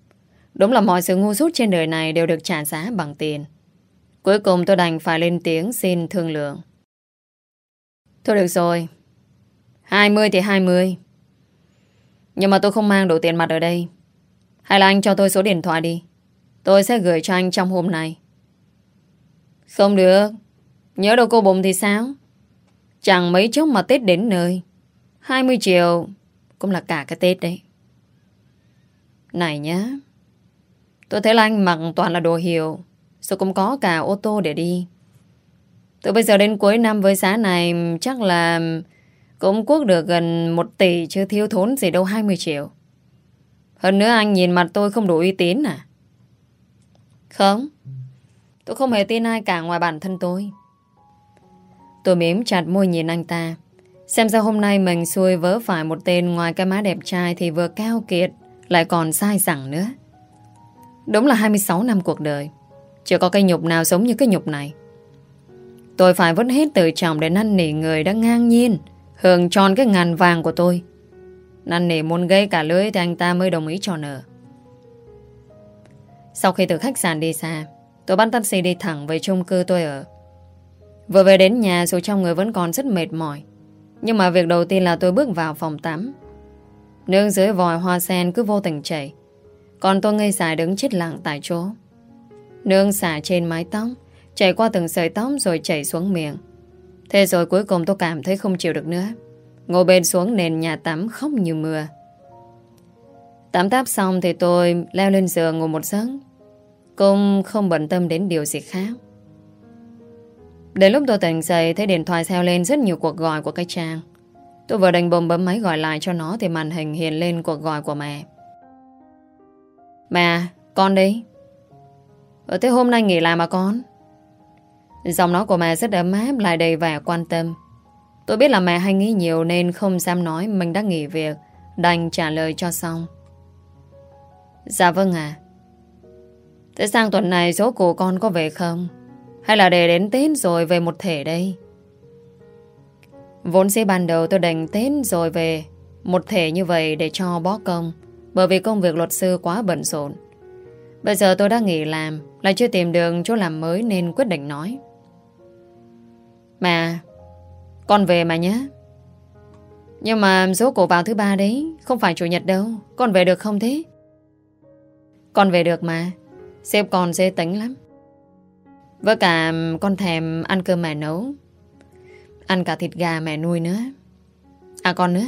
Đúng là mọi sự ngu dốt trên đời này đều được trả giá bằng tiền. Cuối cùng tôi đành phải lên tiếng xin thương lượng. Thôi được rồi. 20 thì 20. Nhưng mà tôi không mang đủ tiền mặt ở đây. Hay là anh cho tôi số điện thoại đi. Tôi sẽ gửi cho anh trong hôm nay. Không được. Nhớ đâu cô bụng thì sao? Chẳng mấy chốc mà Tết đến nơi. 20 triệu cũng là cả cái Tết đấy. Này nhá. Tôi thấy là anh mặc toàn là đồ hiệu. Rồi cũng có cả ô tô để đi. Từ bây giờ đến cuối năm với giá này, chắc là cũng quốc được gần 1 tỷ chứ thiếu thốn gì đâu 20 triệu. Hơn nữa anh nhìn mặt tôi không đủ uy tín à? Không. Tôi không hề tin ai cả ngoài bản thân tôi. Tôi mím chặt môi nhìn anh ta. Xem ra hôm nay mình xuôi vớ phải một tên ngoài cái má đẹp trai thì vừa cao kiệt, lại còn sai sẵn nữa. Đúng là 26 năm cuộc đời. Chưa có cây nhục nào giống như cái nhục này. Tôi phải vẫn hết tự trọng để năn nỉ người đã ngang nhiên hưởng tròn cái ngàn vàng của tôi. Năn nỉ muốn gây cả lưới thì anh ta mới đồng ý cho nợ. Sau khi từ khách sạn đi xa, tôi bắt taxi đi thẳng về chung cư tôi ở. Vừa về đến nhà dù trong người vẫn còn rất mệt mỏi. Nhưng mà việc đầu tiên là tôi bước vào phòng tắm. Nương dưới vòi hoa sen cứ vô tình chảy. Còn tôi ngây dài đứng chết lặng tại chỗ. Nương xả trên mái tóc, chảy qua từng sợi tóc rồi chảy xuống miệng. Thế rồi cuối cùng tôi cảm thấy không chịu được nữa. Ngồi bên xuống nền nhà tắm khóc như mưa. Tắm táp xong thì tôi leo lên giường ngủ một giấc. Cũng không bận tâm đến điều gì khác. Đến lúc tôi tỉnh dậy thấy điện thoại xeo lên rất nhiều cuộc gọi của cái trang. Tôi vừa đành bồm bấm máy gọi lại cho nó thì màn hình hiện lên cuộc gọi của mẹ. Mẹ, con đi. Ở thế hôm nay nghỉ làm mà con? Giọng nói của mẹ rất ấm áp lại đầy vẻ quan tâm. Tôi biết là mẹ hay nghĩ nhiều nên không dám nói mình đã nghỉ việc, đành trả lời cho xong. Dạ vâng ạ. Thế sang tuần này số của con có về không? Hay là để đến Tết rồi về một thể đây? Vốn dĩ ban đầu tôi đành Tết rồi về một thể như vậy để cho bó công bởi vì công việc luật sư quá bận rộn. Bây giờ tôi đã nghỉ làm, lại chưa tìm được chỗ làm mới nên quyết định nói. Mà, con về mà nhé. Nhưng mà số cổ vào thứ ba đấy, Không phải chủ nhật đâu. Con về được không thế? Con về được mà. Sếp con dễ tính lắm. Với cả con thèm ăn cơm mẹ nấu. Ăn cả thịt gà mẹ nuôi nữa. À con nữa,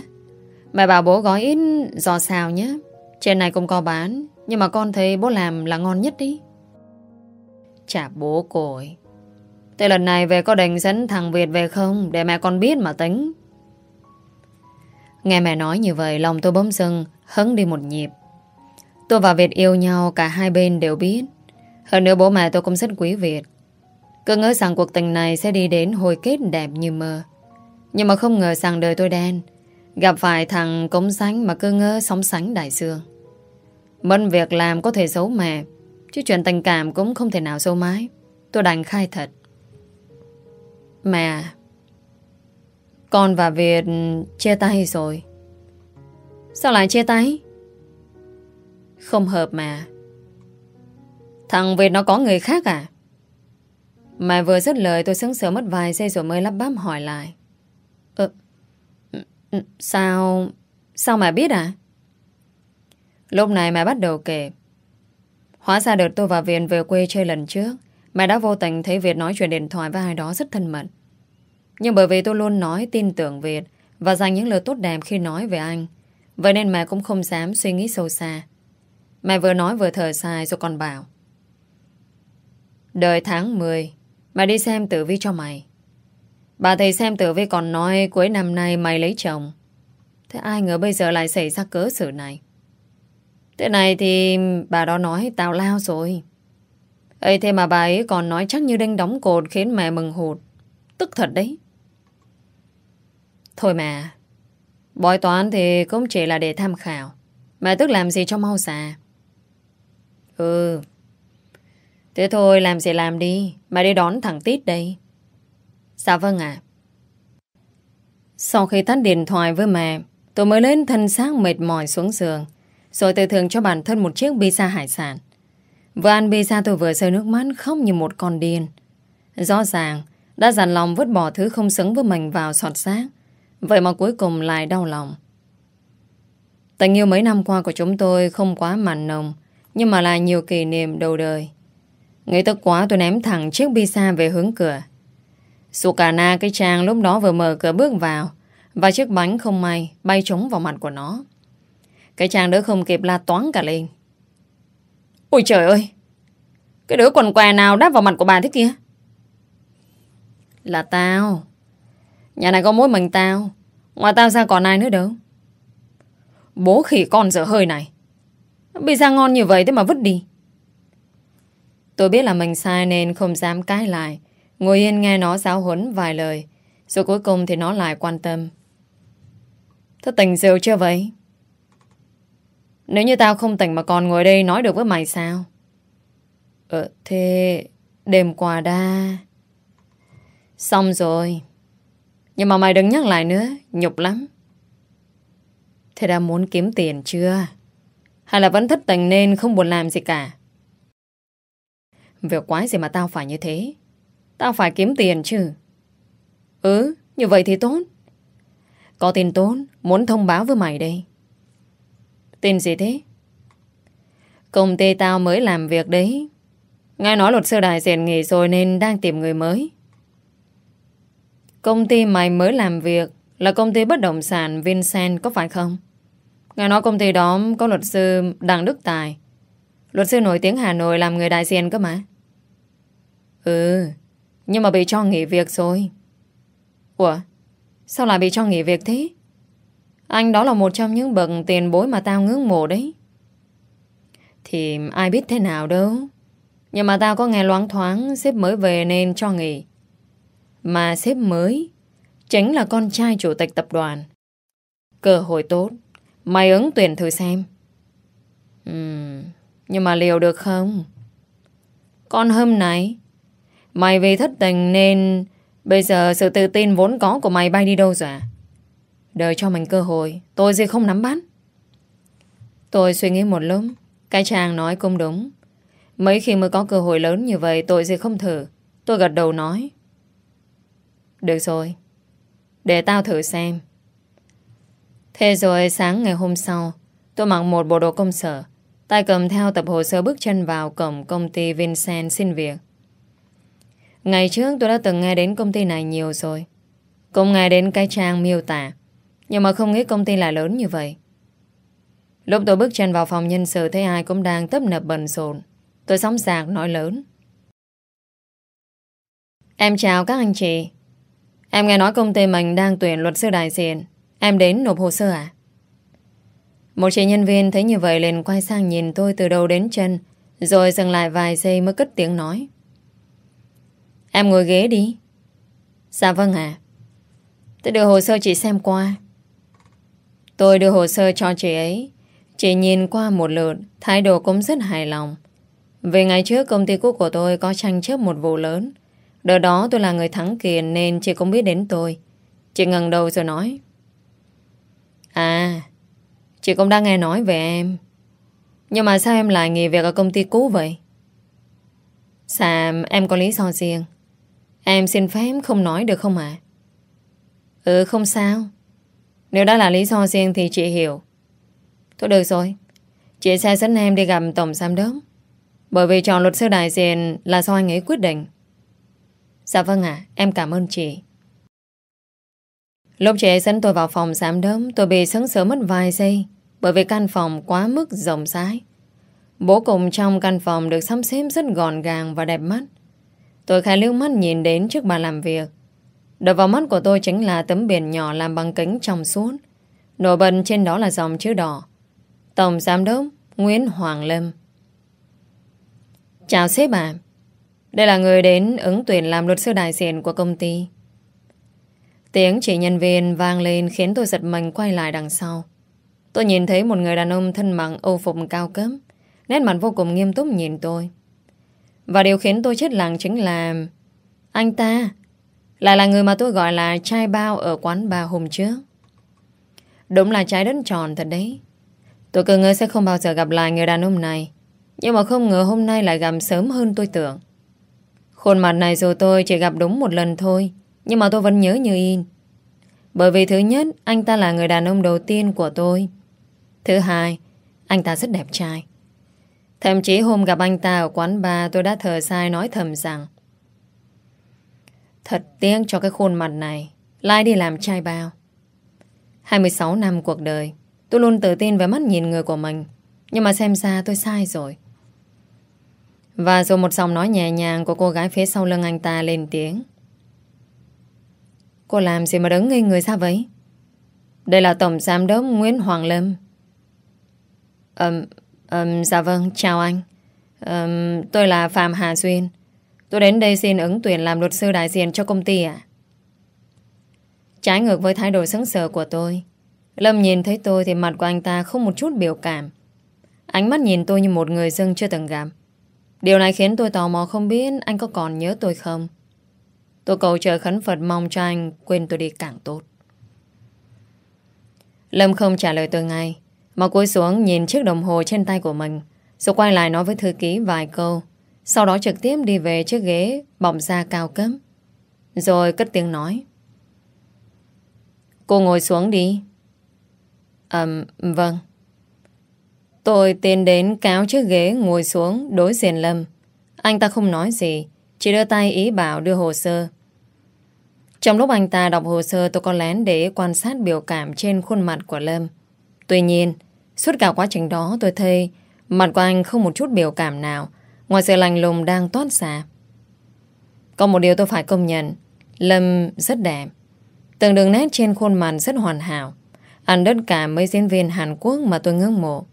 Mẹ bảo bố gói ít giò xào nhé. Trên này cũng có bán, Nhưng mà con thấy bố làm là ngon nhất đi Chả bố cổi Thế lần này về có định dẫn thằng Việt về không? Để mẹ con biết mà tính. Nghe mẹ nói như vậy, Lòng tôi bỗng dưng hứng đi một nhịp. Tôi và Việt yêu nhau, Cả hai bên đều biết. Hơn nữa bố mẹ tôi cũng rất quý Việt. Cứ ngỡ rằng cuộc tình này sẽ đi đến Hồi kết đẹp như mơ. Nhưng mà không ngờ rằng đời tôi đen. Gặp phải thằng cống sánh Mà cơ ngơ sóng sánh đại dương Mân việc làm có thể giấu mẹ, Chứ chuyện tình cảm cũng không thể nào sâu mái Tôi đành khai thật Mẹ, Con và Việt chia tay rồi. Sao lại chia tay? Không hợp mà. Thằng Việt nó có người khác à? Mẹ vừa dứt lời, tôi sững sờ mất vài giây rồi mới lắp bắp hỏi lại. Ừ, sao... Sao mà biết à? Lúc này mẹ bắt đầu kể. Hóa ra đợt tôi và Viện về quê chơi lần trước, mẹ đã vô tình thấy Việt nói chuyện điện thoại với ai đó rất thân mật. Nhưng bởi vì tôi luôn nói tin tưởng Việt và dành những lời tốt đẹp khi nói về anh, vậy nên mẹ cũng không dám suy nghĩ sâu xa. Mẹ vừa nói vừa thở dài rồi còn bảo. Đời tháng 10, mẹ đi xem tử vi cho mày. Bà thầy xem tử vi còn nói cuối năm nay mày lấy chồng. Thế ai ngờ bây giờ lại xảy ra cớ sự này. Thế này thì bà đó nói tào lao rồi. ấy thế mà bà ấy còn nói chắc như đinh đóng cột khiến mẹ mừng hụt. Tức thật đấy. Thôi mà, bói toán thì cũng chỉ là để tham khảo. Mẹ tức làm gì cho mau xà. Ừ. Thế thôi làm gì làm đi. Mẹ đi đón thằng Tít đây. Dạ vâng ạ. Sau khi tắt điện thoại với mẹ, tôi mới lên thân xác mệt mỏi xuống giường. Rồi tự thưởng cho bản thân một chiếc pizza hải sản Vừa ăn pizza tôi vừa rơi nước mắt Khóc như một con điên Rõ ràng đã dặn lòng vứt bỏ thứ không xứng với mình vào sọt xác Vậy mà cuối cùng lại đau lòng Tình yêu mấy năm qua của chúng tôi không quá mặn nồng Nhưng mà là nhiều kỷ niệm đầu đời Nghĩ tức quá tôi ném thẳng chiếc pizza về hướng cửa Sukana, cái trang lúc đó vừa mở cửa bước vào, Và chiếc bánh không may bay trúng vào mặt của nó cái chàng đỡ không kịp la toán cả lên. Ôi trời ơi! Cái đứa quần què nào đáp vào mặt của bà thế kia? Là tao. Nhà này có mỗi mình tao. Ngoài tao ra còn ai nữa đâu. Bố khỉ con dở hơi này. Bây giờ ngon như vậy thế mà vứt đi. Tôi biết là mình sai nên không dám cãi lại. Ngồi yên nghe nó giáo huấn vài lời. Rồi cuối cùng thì nó lại quan tâm. Thế tình rượu chưa vậy? Nếu như tao không tỉnh mà còn ngồi đây nói được với mày sao? Ờ, thế... Đêm qua đa... Xong rồi. Nhưng mà mày đừng nhắc lại nữa, nhục lắm. Thế đã muốn kiếm tiền chưa? Hay là vẫn thất tình nên không buồn làm gì cả? Việc quái gì mà tao phải như thế? Tao phải kiếm tiền chứ. Ừ, như vậy thì tốt. Có tiền tốt, muốn thông báo với mày đây. Tin gì thế? Công ty tao mới làm việc đấy. Nghe nói luật sư đại diện nghỉ rồi nên đang tìm người mới. Công ty mày mới làm việc là công ty bất động sản Vincent có phải không? Nghe nói công ty đó có luật sư Đặng Đức Tài. Luật sư nổi tiếng Hà Nội làm người đại diện cơ mà. Ừ, nhưng mà bị cho nghỉ việc rồi. Ủa? Sao lại bị cho nghỉ việc thế? Anh đó là một trong những bậc tiền bối mà tao ngưỡng mộ đấy. Thì ai biết thế nào đâu. Nhưng mà tao có nghe loáng thoáng sếp mới về nên cho nghỉ. Mà sếp mới chính là con trai chủ tịch tập đoàn. Cơ hội tốt. Mày ứng tuyển thử xem. Ừ, nhưng mà liều được không? Con hôm nay Mày vì thất tình nên Bây giờ sự tự tin vốn có của mày bay đi đâu rồi à? Đời cho mình cơ hội, Tôi gì không nắm bắt. Tôi suy nghĩ một lúc, Cái chàng nói cũng đúng. Mấy khi mới có cơ hội lớn như vậy, Tôi gì không thử. Tôi gật đầu nói. Được rồi, Để tao thử xem. Thế rồi sáng ngày hôm sau, Tôi mặc một bộ đồ công sở, Tay cầm theo tập hồ sơ bước chân vào cổng công ty Vincent xin việc. Ngày trước tôi đã từng nghe đến công ty này nhiều rồi. Cũng nghe đến cái trang miêu tả. Nhưng mà không nghĩ công ty lại lớn như vậy. Lúc tôi bước chân vào phòng nhân sự Thấy ai cũng đang tấp nập bận rộn. Tôi sóng sạc nói lớn. Em chào các anh chị. Em nghe nói công ty mình đang tuyển luật sư đại diện. Em đến nộp hồ sơ à? Một chị nhân viên thấy như vậy liền quay sang nhìn tôi từ đầu đến chân, Rồi dừng lại vài giây mới cất tiếng nói. Em ngồi ghế đi Dạ vâng ạ Tôi đưa hồ sơ chị xem qua Tôi đưa hồ sơ cho chị ấy. Chị nhìn qua một lượt, thái độ cũng rất hài lòng. Vì ngày trước công ty cũ của tôi có tranh chấp một vụ lớn. Đợt đó tôi là người thắng kiện nên chị cũng biết đến tôi. Chị ngần đầu rồi nói À Chị cũng đang nghe nói về em Nhưng mà sao em lại nghỉ việc ở công ty cũ vậy Dạ em có lý do riêng Em xin phép không nói được không ạ? Ừ không sao. Nếu đó là lý do riêng thì chị hiểu. Thôi được rồi. Chị sẽ dẫn em đi gặp Tổng Giám Đốc. Bởi vì chọn luật sư đại diện Là do anh ấy quyết định. Dạ vâng ạ, em cảm ơn chị. Lúc chị dẫn tôi vào phòng giám đốc, Tôi bị sững sờ mất vài giây Bởi vì căn phòng quá mức rộng rãi. Bố cùng trong căn phòng Được sắm xếp rất gọn gàng và đẹp mắt. Tôi khai lưu mắt nhìn đến trước bàn làm việc Đập vào mắt của tôi chính là tấm biển nhỏ làm bằng kính trong suốt. Nổi bật trên đó là dòng chữ đỏ. Tổng Giám đốc Nguyễn Hoàng Lâm Chào sếp ạ Đây là người đến ứng tuyển làm luật sư đại diện của công ty Tiếng chỉ nhân viên vang lên khiến tôi giật mình quay lại đằng sau. Tôi nhìn thấy một người đàn ông thân mặn ô phục cao cấp, nét mặt vô cùng nghiêm túc nhìn tôi. Và điều khiến tôi chết lặng chính là anh ta lại là người mà tôi gọi là trai bao ở quán bà hôm trước. Đúng là trái đất tròn thật đấy. Tôi cứ ngờ sẽ không bao giờ gặp lại người đàn ông này. Nhưng mà không ngờ hôm nay lại gặp sớm hơn tôi tưởng. Khuôn mặt này dù tôi chỉ gặp đúng một lần thôi. Nhưng mà tôi vẫn nhớ như in. Bởi vì thứ nhất, anh ta là người đàn ông đầu tiên của tôi. Thứ hai, anh ta rất đẹp trai. Thậm chí hôm gặp anh ta ở quán bar tôi đã thở sai nói thầm rằng Thật tiếc cho cái khuôn mặt này Lai đi làm trai bao. 26 năm cuộc đời Tôi luôn tự tin về mắt nhìn người của mình Nhưng mà xem ra tôi sai rồi. Và rồi một giọng nói nhẹ nhàng Của cô gái phía sau lưng anh ta lên tiếng. Cô làm gì mà đứng ngây người ra vậy? Đây là Tổng Giám đốc Nguyễn Hoàng Lâm. Um, um, Dạ vâng chào anh um, Tôi là Phạm Hà Duyên Tôi đến đây xin ứng tuyển làm luật sư đại diện cho công ty ạ. Trái ngược với thái độ sững sờ của tôi, Lâm nhìn thấy tôi thì mặt của anh ta không một chút biểu cảm. Ánh mắt nhìn tôi như một người dân chưa từng gặp. Điều này khiến tôi tò mò không biết anh có còn nhớ tôi không. Tôi cầu trời khấn Phật mong cho anh quên tôi đi càng tốt. Lâm không trả lời tôi ngay, mà cúi xuống nhìn chiếc đồng hồ trên tay của mình, rồi quay lại nói với thư ký vài câu sau đó trực tiếp đi về chiếc ghế bỏng da cao cấp. Rồi cất tiếng nói. Cô ngồi xuống đi. Ừm, vâng. Tôi tiến đến cáo chiếc ghế ngồi xuống đối diện Lâm. Anh ta không nói gì, chỉ đưa tay ý bảo đưa hồ sơ. Trong lúc anh ta đọc hồ sơ tôi có lén để quan sát biểu cảm trên khuôn mặt của Lâm. Tuy nhiên, suốt cả quá trình đó tôi thấy mặt của anh không một chút biểu cảm nào Ngoài sự lành lùng đang toát xa Có một điều tôi phải công nhận Lâm rất đẹp Từng đường nét trên khuôn mặt rất hoàn hảo Ăn đất cả mấy diễn viên Hàn Quốc Mà tôi ngưỡng mộ.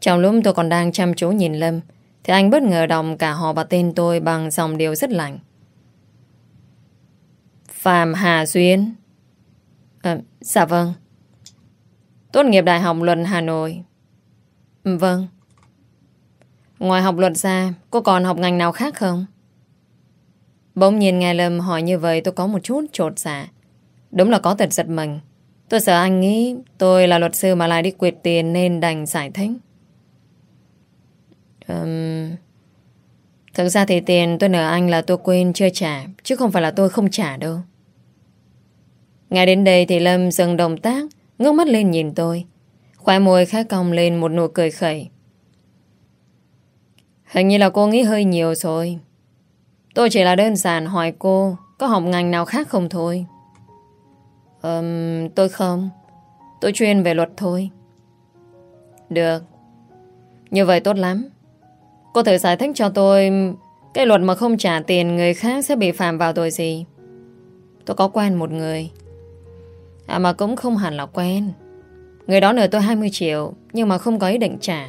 Trong lúc tôi còn đang chăm chú nhìn Lâm Thì anh bất ngờ đồng cả họ và tên tôi Bằng dòng điều rất lạnh. Phạm Hà Duyên. À, Dạ vâng. Tốt nghiệp Đại học Luật Hà Nội Vâng Ngoài học luật ra, cô còn học ngành nào khác không? Bỗng nhiên nghe Lâm hỏi như vậy tôi có một chút trột dạ. Đúng là có tật giật mình. Tôi sợ anh nghĩ tôi là luật sư mà lại đi quyệt tiền nên đành giải thích. Um, thực ra thì tiền tôi nợ anh là tôi quên chưa trả, chứ không phải là tôi không trả đâu. Ngay đến đây thì Lâm dừng động tác, ngước mắt lên nhìn tôi. Khoai môi khá cong lên một nụ cười khẩy. Hình như là cô nghĩ hơi nhiều rồi. Tôi chỉ là đơn giản hỏi cô Có học ngành nào khác không thôi? Um, Tôi không. Tôi chuyên về luật thôi. Được. Như vậy tốt lắm. Cô thử giải thích cho tôi Cái luật mà không trả tiền người khác Sẽ bị phạm vào tội gì. Tôi có quen một người. À mà cũng không hẳn là quen Người đó nợ tôi 20 triệu Nhưng mà không có ý định trả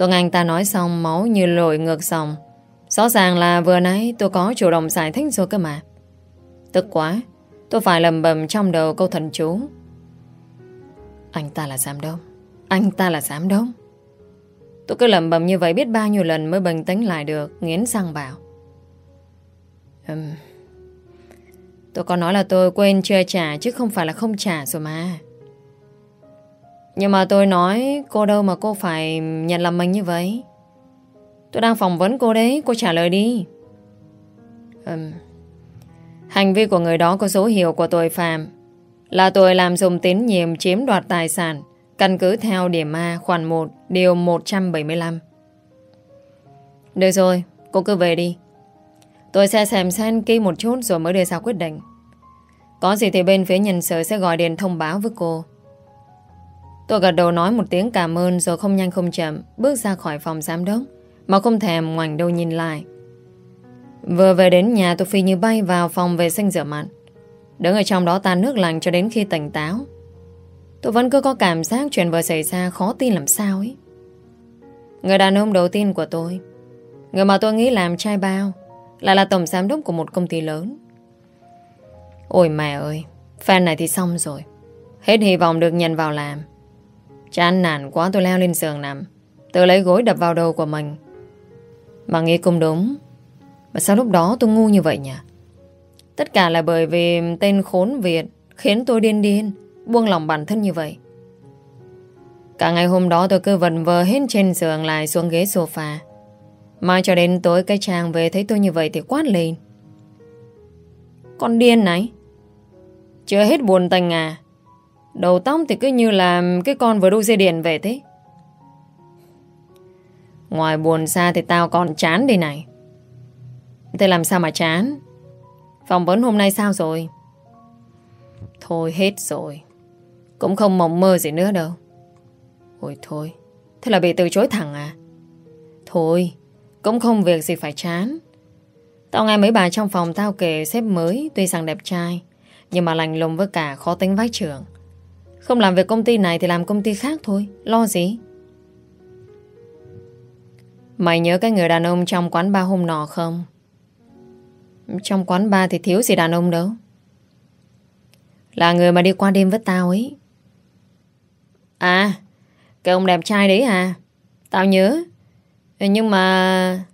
Tuấn Anh ta nói xong máu như lội ngược dòng. Rõ ràng là vừa nãy tôi có chủ động giải thích rồi cơ mà. Tức quá, tôi phải lầm bầm trong đầu câu thần chú. Anh ta là giám đốc. Anh ta là giám đốc. Tôi cứ lầm bầm như vậy biết bao nhiêu lần mới bình tĩnh lại được, nghiến răng bảo. Um, Tôi có nói là tôi quên chưa trả Chứ không phải là không trả rồi mà. Nhưng mà tôi nói Cô đâu mà cô phải nhận làm mình như vậy? Tôi đang phỏng vấn cô đấy Cô trả lời đi. Um, Hành vi của người đó có dấu hiệu của tội phạm Là tội làm dùng tín nhiệm chiếm đoạt tài sản Căn cứ theo điểm A khoản 1 Điều 175 Được rồi Cô cứ về đi. Tôi sẽ xem xem kỹ một chút rồi mới đưa ra quyết định. Có gì thì bên phía nhân sự sẽ gọi điện thông báo với cô. Tôi gật đầu nói một tiếng cảm ơn Rồi không nhanh không chậm Bước ra khỏi phòng giám đốc, Mà không thèm ngoảnh đầu nhìn lại. Vừa về đến nhà tôi phi như bay vào phòng vệ sinh rửa mặt. Đứng ở trong đó tan nước lạnh cho đến khi tỉnh táo. Tôi vẫn cứ có cảm giác chuyện vừa xảy ra khó tin làm sao ấy. Người đàn ông đầu tiên của tôi. Người mà tôi nghĩ làm trai bao. Lại là tổng giám đốc của một công ty lớn. Ôi mẹ ơi, Fan này thì xong rồi. Hết hy vọng được nhận vào làm. Chán nản quá tôi leo lên giường nằm. Tự lấy gối đập vào đầu của mình. Mà nghĩ cũng đúng. Mà sao lúc đó tôi ngu như vậy nhỉ? Tất cả là bởi vì Tên khốn Việt Khiến tôi điên điên, Buông lòng bản thân như vậy. Cả ngày hôm đó tôi cứ vần vờ hết trên giường lại xuống ghế sofa. Mai cho đến tối cái chàng về thấy tôi như vậy thì quát lên. Con điên này. Chưa hết buồn tành à. Đầu tóc thì cứ như là cái con vừa đu dây điện về thế. Ngoài buồn xa thì tao còn chán đây này. Thế làm sao mà chán? Phỏng vấn hôm nay sao rồi? Thôi hết rồi. Cũng không mộng mơ gì nữa đâu. Ôi thôi. Thế là bị từ chối thẳng à? Thôi. Cũng không việc gì phải chán. Tao nghe mấy bà trong phòng tao kể sếp mới, Tuy rằng đẹp trai, Nhưng mà lành lùng với cả khó tính vách trưởng. Không làm việc công ty này Thì làm công ty khác thôi, Lo gì? Mày nhớ cái người đàn ông trong quán ba hôm nọ không? Trong quán ba thì thiếu gì đàn ông đâu. Là người mà đi qua đêm với tao ấy. À Cái ông đẹp trai đấy à? Tao nhớ nhưng mà...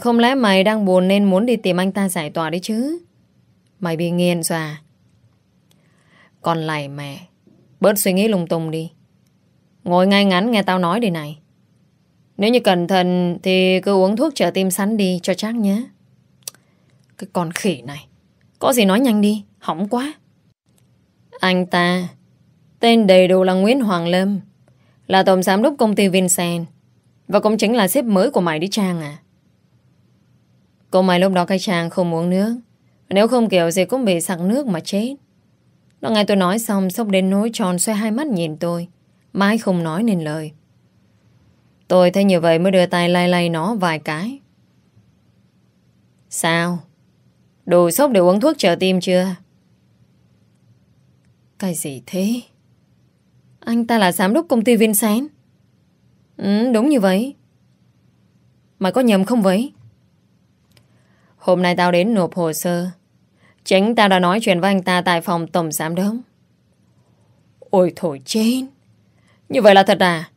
Không lẽ mày đang buồn nên muốn đi tìm anh ta giải tỏa đấy chứ? Mày bị nghiền rồi à? Còn lầy mẹ, bớt suy nghĩ lung tung đi. Ngồi ngay ngắn nghe tao nói đi này. Nếu như cẩn thận thì cứ uống thuốc trợ tim sắn đi cho chắc nhé. Cái con khỉ này, có gì nói nhanh đi, hỏng quá. Anh ta, tên đầy đủ là Nguyễn Hoàng Lâm, là tổng giám đốc công ty Vincent. Và cũng chính là sếp mới của mày đi Trang à. Cô mày lúc đó cái Trang không uống nước. Nếu không kiểu gì cũng bị sặc nước mà chết. Nó nghe tôi nói xong, Sốc đến nối tròn xoay hai mắt nhìn tôi. Mãi không nói nên lời. Tôi thấy như vậy mới đưa tay lay lay nó vài cái. Sao? Đủ sốc để uống thuốc trợ tim chưa? Cái gì thế? Anh ta là giám đốc công ty Vincent. Ừ, đúng như vậy. Mày có nhầm không vậy? Hôm nay tao đến nộp hồ sơ. Chính tao đã nói chuyện với anh ta tại phòng tổng giám đốc. Ôi thổi trên. Như vậy là thật à?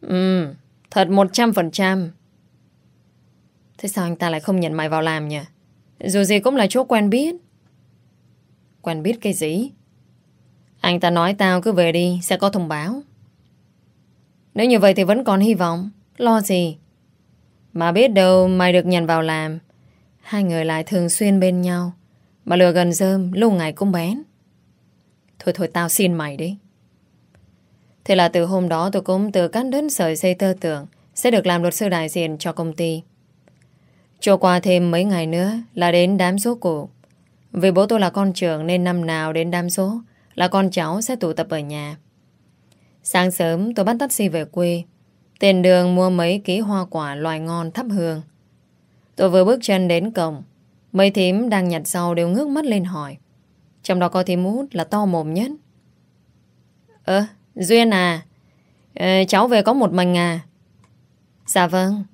Ừ, thật 100%. Thế sao anh ta lại không nhận mày vào làm nhỉ? Dù gì cũng là chỗ quen biết. Quen biết cái gì? Anh ta nói tao cứ về đi, sẽ có thông báo. Nếu như vậy thì vẫn còn hy vọng. Lo gì? Mà biết đâu mày được nhận vào làm. Hai người lại thường xuyên bên nhau. Mà lừa gần rơm, lâu ngày cũng bén. Thôi thôi, tao xin mày đi. Thế là từ hôm đó tôi cũng từ cắt đến sợi dây tơ tưởng Sẽ được làm luật sư đại diện cho công ty. Trôi qua thêm mấy ngày nữa Là đến đám số cụ. Vì bố tôi là con trưởng Nên năm nào đến đám số Là con cháu sẽ tụ tập ở nhà. Sáng sớm tôi bắt taxi về quê. Tiền đường mua mấy ký hoa quả loài ngon thắp hương. Tôi vừa bước chân đến cổng. Mấy thím đang nhặt rau đều ngước mắt lên hỏi. Trong đó có thím út là to mồm nhất. Ơ, Duyên à ờ, Cháu về có một mình à? Dạ vâng.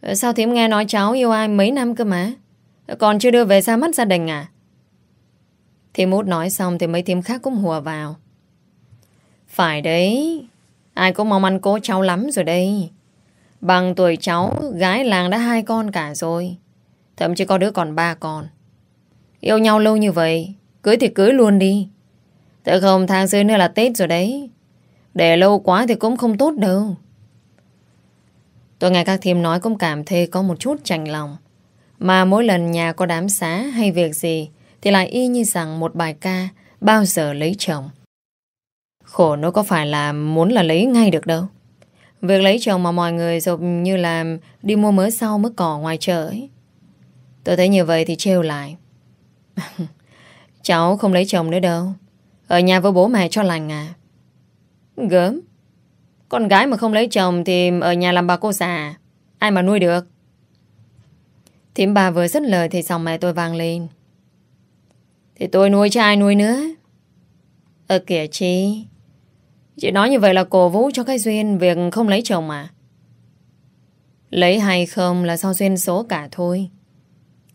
Ờ, Sao thím nghe nói cháu yêu ai mấy năm cơ mà? Ờ, còn chưa đưa về ra mắt gia đình à? Thím út nói xong Thì mấy thím khác cũng hùa vào phải đấy. Ai cũng mong ăn cố cháu lắm rồi đây. Bằng tuổi cháu, Gái làng đã hai con cả rồi. Thậm chí có đứa còn ba con. Yêu nhau lâu như vậy, Cưới thì cưới luôn đi. Tự không tháng dưới nữa là Tết rồi đấy. Để lâu quá thì cũng không tốt đâu. Tôi nghe các thím nói cũng cảm thấy có một chút chành lòng. Mà mỗi lần nhà có đám xá hay việc gì Thì lại y như rằng một bài ca Bao giờ lấy chồng. Khổ nó có phải là muốn là lấy ngay được đâu. Việc lấy chồng mà mọi người giống như là Đi mua mớ sau, mớ cỏ ngoài chợ ấy. Tôi thấy như vậy thì trêu lại. Cháu không lấy chồng nữa đâu. Ở nhà với bố mẹ cho lành à. Gớm. Con gái mà không lấy chồng Thì ở nhà làm bà cô già à? Ai mà nuôi được? Thím bà vừa dứt lời Thì dòng mẹ tôi vang lên. Thì tôi nuôi cho ai nuôi nữa? Ờ kìa chi? Chị nói như vậy là cổ vũ cho cái duyên Việc không lấy chồng mà Lấy hay không là do duyên số cả thôi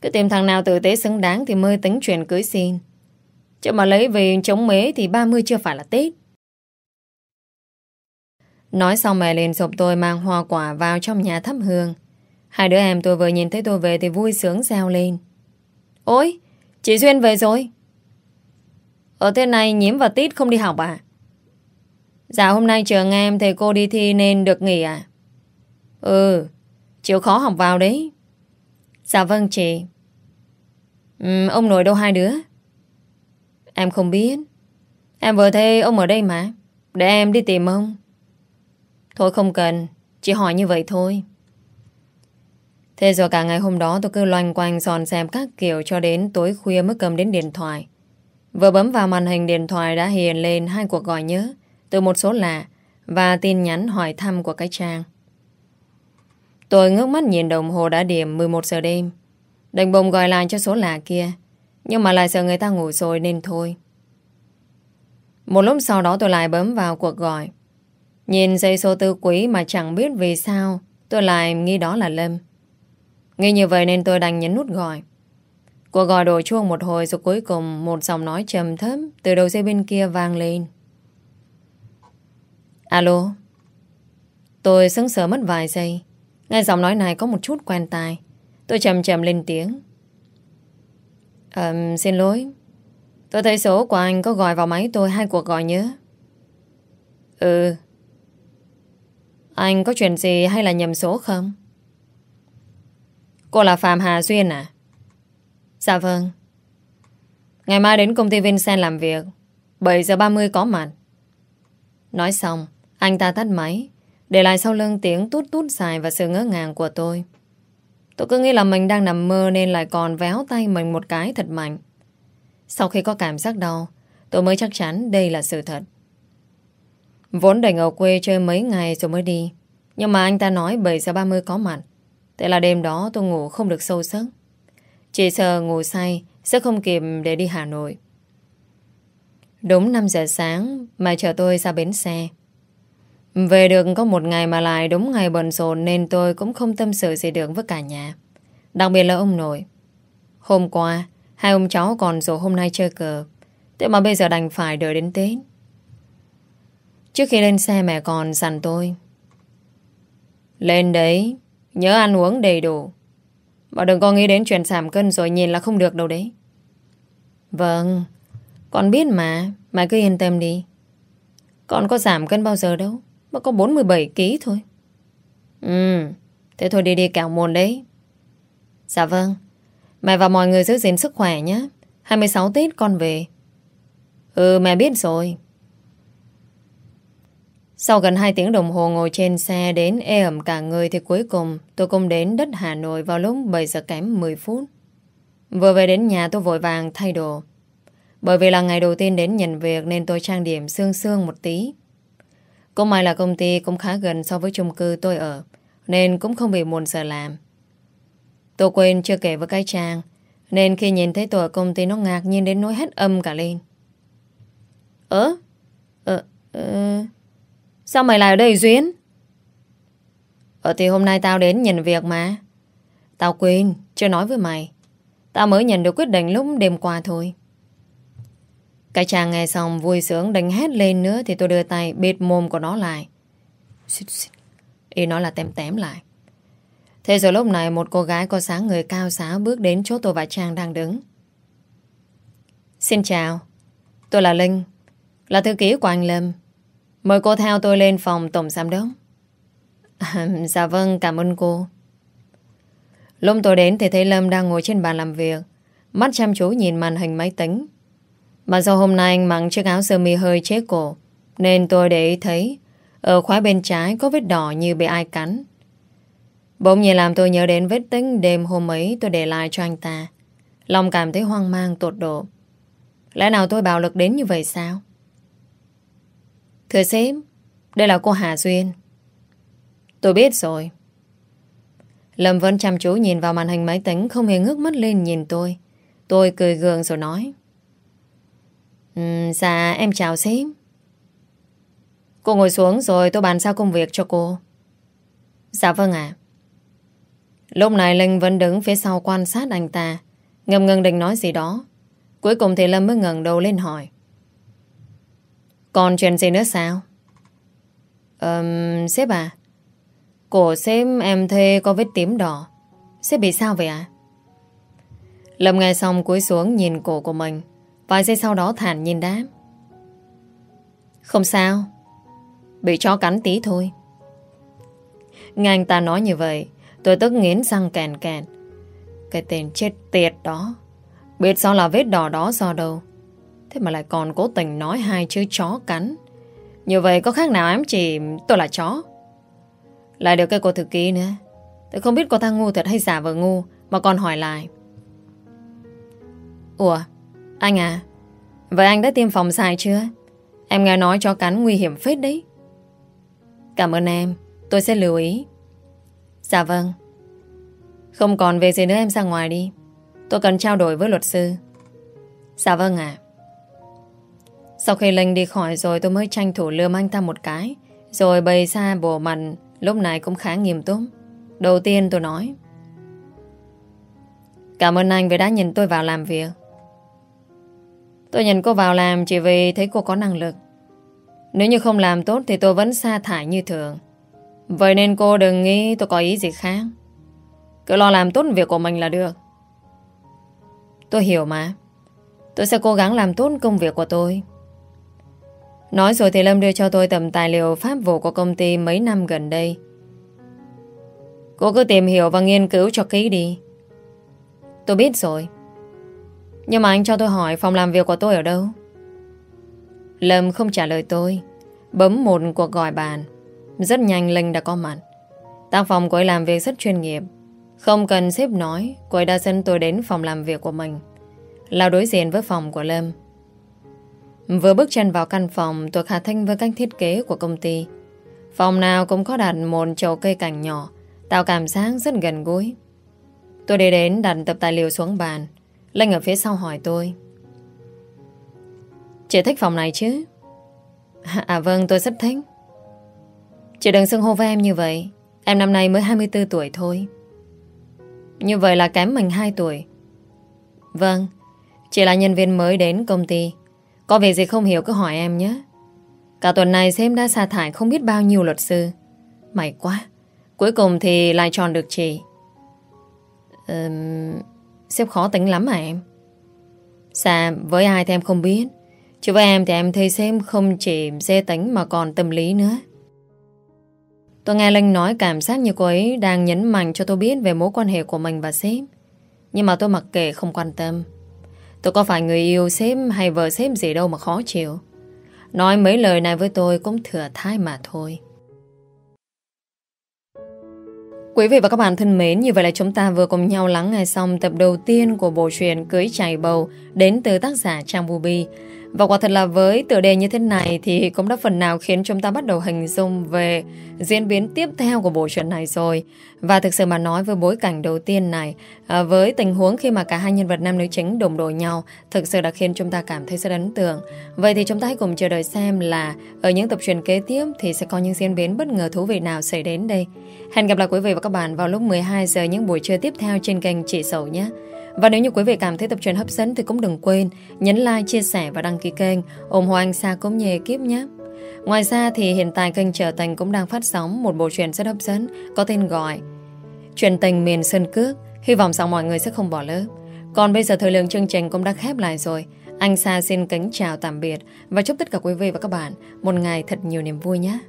Cứ tìm thằng nào tử tế xứng đáng Thì mới tính chuyện cưới xin Chứ mà lấy vì chống mế Thì 30 chưa phải là Tết Nói xong mẹ liền sụp tôi mang hoa quả vào trong nhà thắp hương. Hai đứa em tôi vừa nhìn thấy tôi về thì vui sướng reo lên. Ôi, chị Duyên về rồi. Ở thế này nhiễm và tít không đi học à? Dạ hôm nay trường em thầy cô đi thi nên được nghỉ à? Ừ, chịu khó học vào đấy. Dạ vâng chị. Ừ, ông nội đâu hai đứa? Em không biết. Em vừa thấy ông ở đây mà. Để em đi tìm ông. Thôi không cần Chỉ hỏi như vậy thôi Thế rồi cả ngày hôm đó tôi cứ loanh quanh dọn xem các kiểu cho đến tối khuya mới cầm đến điện thoại. Vừa bấm vào màn hình điện thoại đã hiện lên hai cuộc gọi nhớ từ một số lạ và tin nhắn hỏi thăm của cái trang. Tôi ngước mắt nhìn đồng hồ đã điểm 11 giờ đêm. Định bồng gọi lại cho số lạ kia, nhưng mà lại sợ người ta ngủ rồi nên thôi. Một lúc sau đó tôi lại bấm vào cuộc gọi. Nhìn dây số tư quý mà chẳng biết vì sao, tôi lại nghi đó là Lâm. Nghĩ như vậy nên tôi đành nhấn nút gọi. Cuộc gọi đổ chuông một hồi rồi cuối cùng một giọng nói trầm thấp từ đầu dây bên kia vang lên. Alo. Tôi sững sờ mất vài giây. Nghe giọng nói này có một chút quen tai. Tôi chầm chầm lên tiếng. Um, xin lỗi. Tôi thấy số của anh có gọi vào máy tôi hai cuộc gọi nhớ. Ừ, anh có chuyện gì hay là nhầm số không? Cô là Phạm Hà Duyên à? Dạ vâng. Ngày mai đến công ty Vincent làm việc 7 giờ 30 có mặt Nói xong anh ta tắt máy, Để lại sau lưng tiếng tút tút dài Và sự ngỡ ngàng của tôi. Tôi cứ nghĩ là mình đang nằm mơ Nên lại còn véo tay mình một cái thật mạnh. Sau khi có cảm giác đau, Tôi mới chắc chắn đây là sự thật. Vốn định ở quê chơi mấy ngày rồi mới đi, Nhưng mà anh ta nói 7 giờ 30 có mặt, Thế là đêm đó tôi ngủ không được sâu giấc. Chỉ sợ ngủ say Sẽ không kịp để đi Hà Nội. Đúng 5 giờ sáng Mà chờ tôi ra bến xe về được có một ngày mà lại đúng ngày bận rộn Nên tôi cũng không tâm sự gì được với cả nhà. Đặc biệt là ông nội. Hôm qua, Hai ông cháu còn rủ hôm nay chơi cờ. Thế mà bây giờ đành phải đợi đến Tết. Trước khi lên xe mẹ còn dặn tôi. Lên đấy, Nhớ ăn uống đầy đủ. Mà đừng có nghĩ đến chuyện giảm cân rồi nhìn là không được đâu đấy. Vâng Con biết mà. Mẹ cứ yên tâm đi. Con có giảm cân bao giờ đâu mới có 47kg thôi Ừ Thế thôi đi đi cào mồn đấy Dạ vâng Mẹ và mọi người giữ gìn sức khỏe nhé 26 Tết con về Ừ mẹ biết rồi sau gần 2 tiếng đồng hồ ngồi trên xe đến ê ẩm cả người thì cuối cùng tôi cũng đến đất Hà Nội vào lúc 7 giờ kém 10 phút. Vừa về đến nhà tôi vội vàng thay đồ. Bởi vì là ngày đầu tiên đến nhận việc nên tôi trang điểm sương sương một tí. Cũng may là công ty cũng khá gần so với chung cư tôi ở nên cũng không bị muộn giờ làm. Tôi quên chưa kể với cái trang nên khi nhìn thấy tôi ở công ty nó ngạc nhiên đến nỗi hết âm cả lên. Ơ? Ờ? Ờ? Sao mày lại ở đây Duyên? Ờ thì hôm nay tao đến nhận việc mà. Tao quên, chưa nói với mày. Tao mới nhận được quyết định lúc đêm qua thôi. Cái chàng nghe xong vui sướng đánh hét lên nữa thì tôi đưa tay bịt mồm của nó lại. Xích xích. Ý nó là tém tém lại. Thế rồi lúc này một cô gái có sáng người cao xáo bước đến chỗ tôi và Trang đang đứng. Xin chào Tôi là Linh Là thư ký của anh Lâm Mời cô theo tôi lên phòng tổng giám đốc à, Dạ vâng cảm ơn cô Lúc tôi đến thì thấy Lâm đang ngồi trên bàn làm việc Mắt chăm chú nhìn màn hình máy tính mà do hôm nay anh mặc chiếc áo sơ mi hơi chế cổ, Nên tôi để ý thấy, Ở khóa bên trái có vết đỏ như bị ai cắn. Bỗng nhiên làm tôi nhớ đến vết tính đêm hôm ấy tôi để lại cho anh ta. Lòng cảm thấy hoang mang, tột độ. Lẽ nào tôi bạo lực đến như vậy sao? Thưa sếp, Đây là cô Hà Duyên. Tôi biết rồi. Lâm vẫn chăm chú nhìn vào màn hình máy tính Không hề ngước mắt lên nhìn tôi. Tôi cười gượng rồi nói. Ừ, dạ em chào sếp. Cô ngồi xuống rồi tôi bàn sao công việc cho cô. Dạ vâng ạ. Lúc này Linh vẫn đứng phía sau quan sát anh ta Ngầm ngừng định nói gì đó. Cuối cùng thì Lâm mới ngẩng đầu lên hỏi. Còn chuyện gì nữa sao? Um, sếp à Cổ sếp em thuê có vết tím đỏ. Sếp bị sao vậy ạ? À? Lâm nghe xong cúi xuống nhìn cổ của mình. Vài giây sau đó thản nhìn đáp Không sao. Bị chó cắn tí thôi. Nghe anh ta nói như vậy, Tôi tức nghiến răng kèn kèn Cái tên chết tiệt đó. Biết sao là vết đỏ đó do đâu. Thế mà lại còn cố tình nói hai chữ chó cắn. Như vậy có khác nào ám chỉ tôi là chó? Lại được cái cô thư ký nữa. Tôi không biết cô ta ngu thật hay giả vờ ngu, Mà còn hỏi lại. Ủa? Anh à Vậy anh đã tiêm phòng xài chưa? Em nghe nói cho cắn nguy hiểm phết đấy. Cảm ơn em, Tôi sẽ lưu ý. Dạ vâng. Không còn về gì nữa em ra ngoài đi. Tôi cần trao đổi với luật sư. Dạ vâng ạ. Sau khi Linh đi khỏi rồi tôi mới tranh thủ lườm anh ta một cái, Rồi bày ra bộ mặt Lúc này cũng khá nghiêm túc. Đầu tiên tôi nói, Cảm ơn anh vì đã nhìn tôi vào làm việc. Tôi nhận cô vào làm chỉ vì thấy cô có năng lực. Nếu như không làm tốt thì tôi vẫn sa thải như thường. Vậy nên cô đừng nghĩ tôi có ý gì khác. Cứ lo làm tốt việc của mình là được. Tôi hiểu mà. Tôi sẽ cố gắng làm tốt công việc của tôi. Nói rồi thì Lâm đưa cho tôi tầm tài liệu pháp vụ của công ty mấy năm gần đây. Cô cứ tìm hiểu và nghiên cứu cho kỹ đi. Tôi biết rồi. Nhưng mà anh cho tôi hỏi phòng làm việc của tôi ở đâu? Lâm không trả lời tôi, Bấm một cuộc gọi bàn. Rất nhanh Linh đã có mặt. Tác phòng của ấy làm việc rất chuyên nghiệp. Không cần xếp nói, Cô ấy đã dẫn tôi đến phòng làm việc của mình. Là đối diện với phòng của Lâm. Vừa bước chân vào căn phòng, Tôi khả thanh với cách thiết kế của công ty. Phòng nào cũng có đặt một chậu cây cảnh nhỏ, Tạo cảm giác rất gần gũi. Tôi đi đến đặt tập tài liệu xuống bàn. Linh ở phía sau hỏi tôi. Chị thích phòng này chứ? À vâng tôi rất thích. Chị đừng xưng hô với em như vậy. Em năm nay mới 24 tuổi thôi. Như vậy là kém mình 2 tuổi. Vâng Chị là nhân viên mới đến công ty. Có việc gì không hiểu cứ hỏi em nhé. Cả tuần này sếp đã sa thải không biết bao nhiêu luật sư. May quá Cuối cùng thì lại tròn được chị. Um, Sếp khó tính lắm hả em Dạ với ai thì em không biết Chứ với em thì em thấy sếp không chỉ dê tính mà còn tâm lý nữa Tôi nghe Linh nói cảm giác như cô ấy đang nhấn mạnh cho tôi biết về mối quan hệ của mình và sếp. Nhưng mà tôi mặc kệ không quan tâm. Tôi có phải người yêu sếp hay vợ sếp gì đâu mà khó chịu. Nói mấy lời này với tôi cũng thừa thai mà thôi. Quý vị và các bạn thân mến, như vậy là chúng ta vừa cùng nhau lắng nghe xong tập đầu tiên của bộ truyện Cưới Chảy Bầu đến từ tác giả Trang Bubi. Và quả thật là với tựa đề như thế này thì cũng đã phần nào khiến chúng ta bắt đầu hình dung về diễn biến tiếp theo của bộ truyện này rồi. Và thực sự mà nói với bối cảnh đầu tiên này, à, với tình huống khi mà cả hai nhân vật nam nữ chính đồng đội nhau, thực sự đã khiến chúng ta cảm thấy rất ấn tượng. Vậy thì chúng ta hãy cùng chờ đợi xem là ở những tập truyện kế tiếp thì sẽ có những diễn biến bất ngờ thú vị nào xảy đến đây. Hẹn gặp lại quý vị và các bạn vào lúc 12 giờ những buổi trưa tiếp theo trên kênh Chị Sầu nhé. Và nếu như quý vị cảm thấy tập truyện hấp dẫn thì cũng đừng quên nhấn like, chia sẻ và đăng ký kênh ủng hộ anh Sa cũng như ekip nhé. Ngoài ra thì hiện tại kênh Trở Thành cũng đang phát sóng một bộ truyện rất hấp dẫn có tên gọi truyền tình miền Sơn Cước. Hy vọng rằng mọi người sẽ không bỏ lỡ. Còn bây giờ thời lượng chương trình cũng đã khép lại rồi. Anh Sa xin kính chào tạm biệt và chúc tất cả quý vị và các bạn một ngày thật nhiều niềm vui nhé.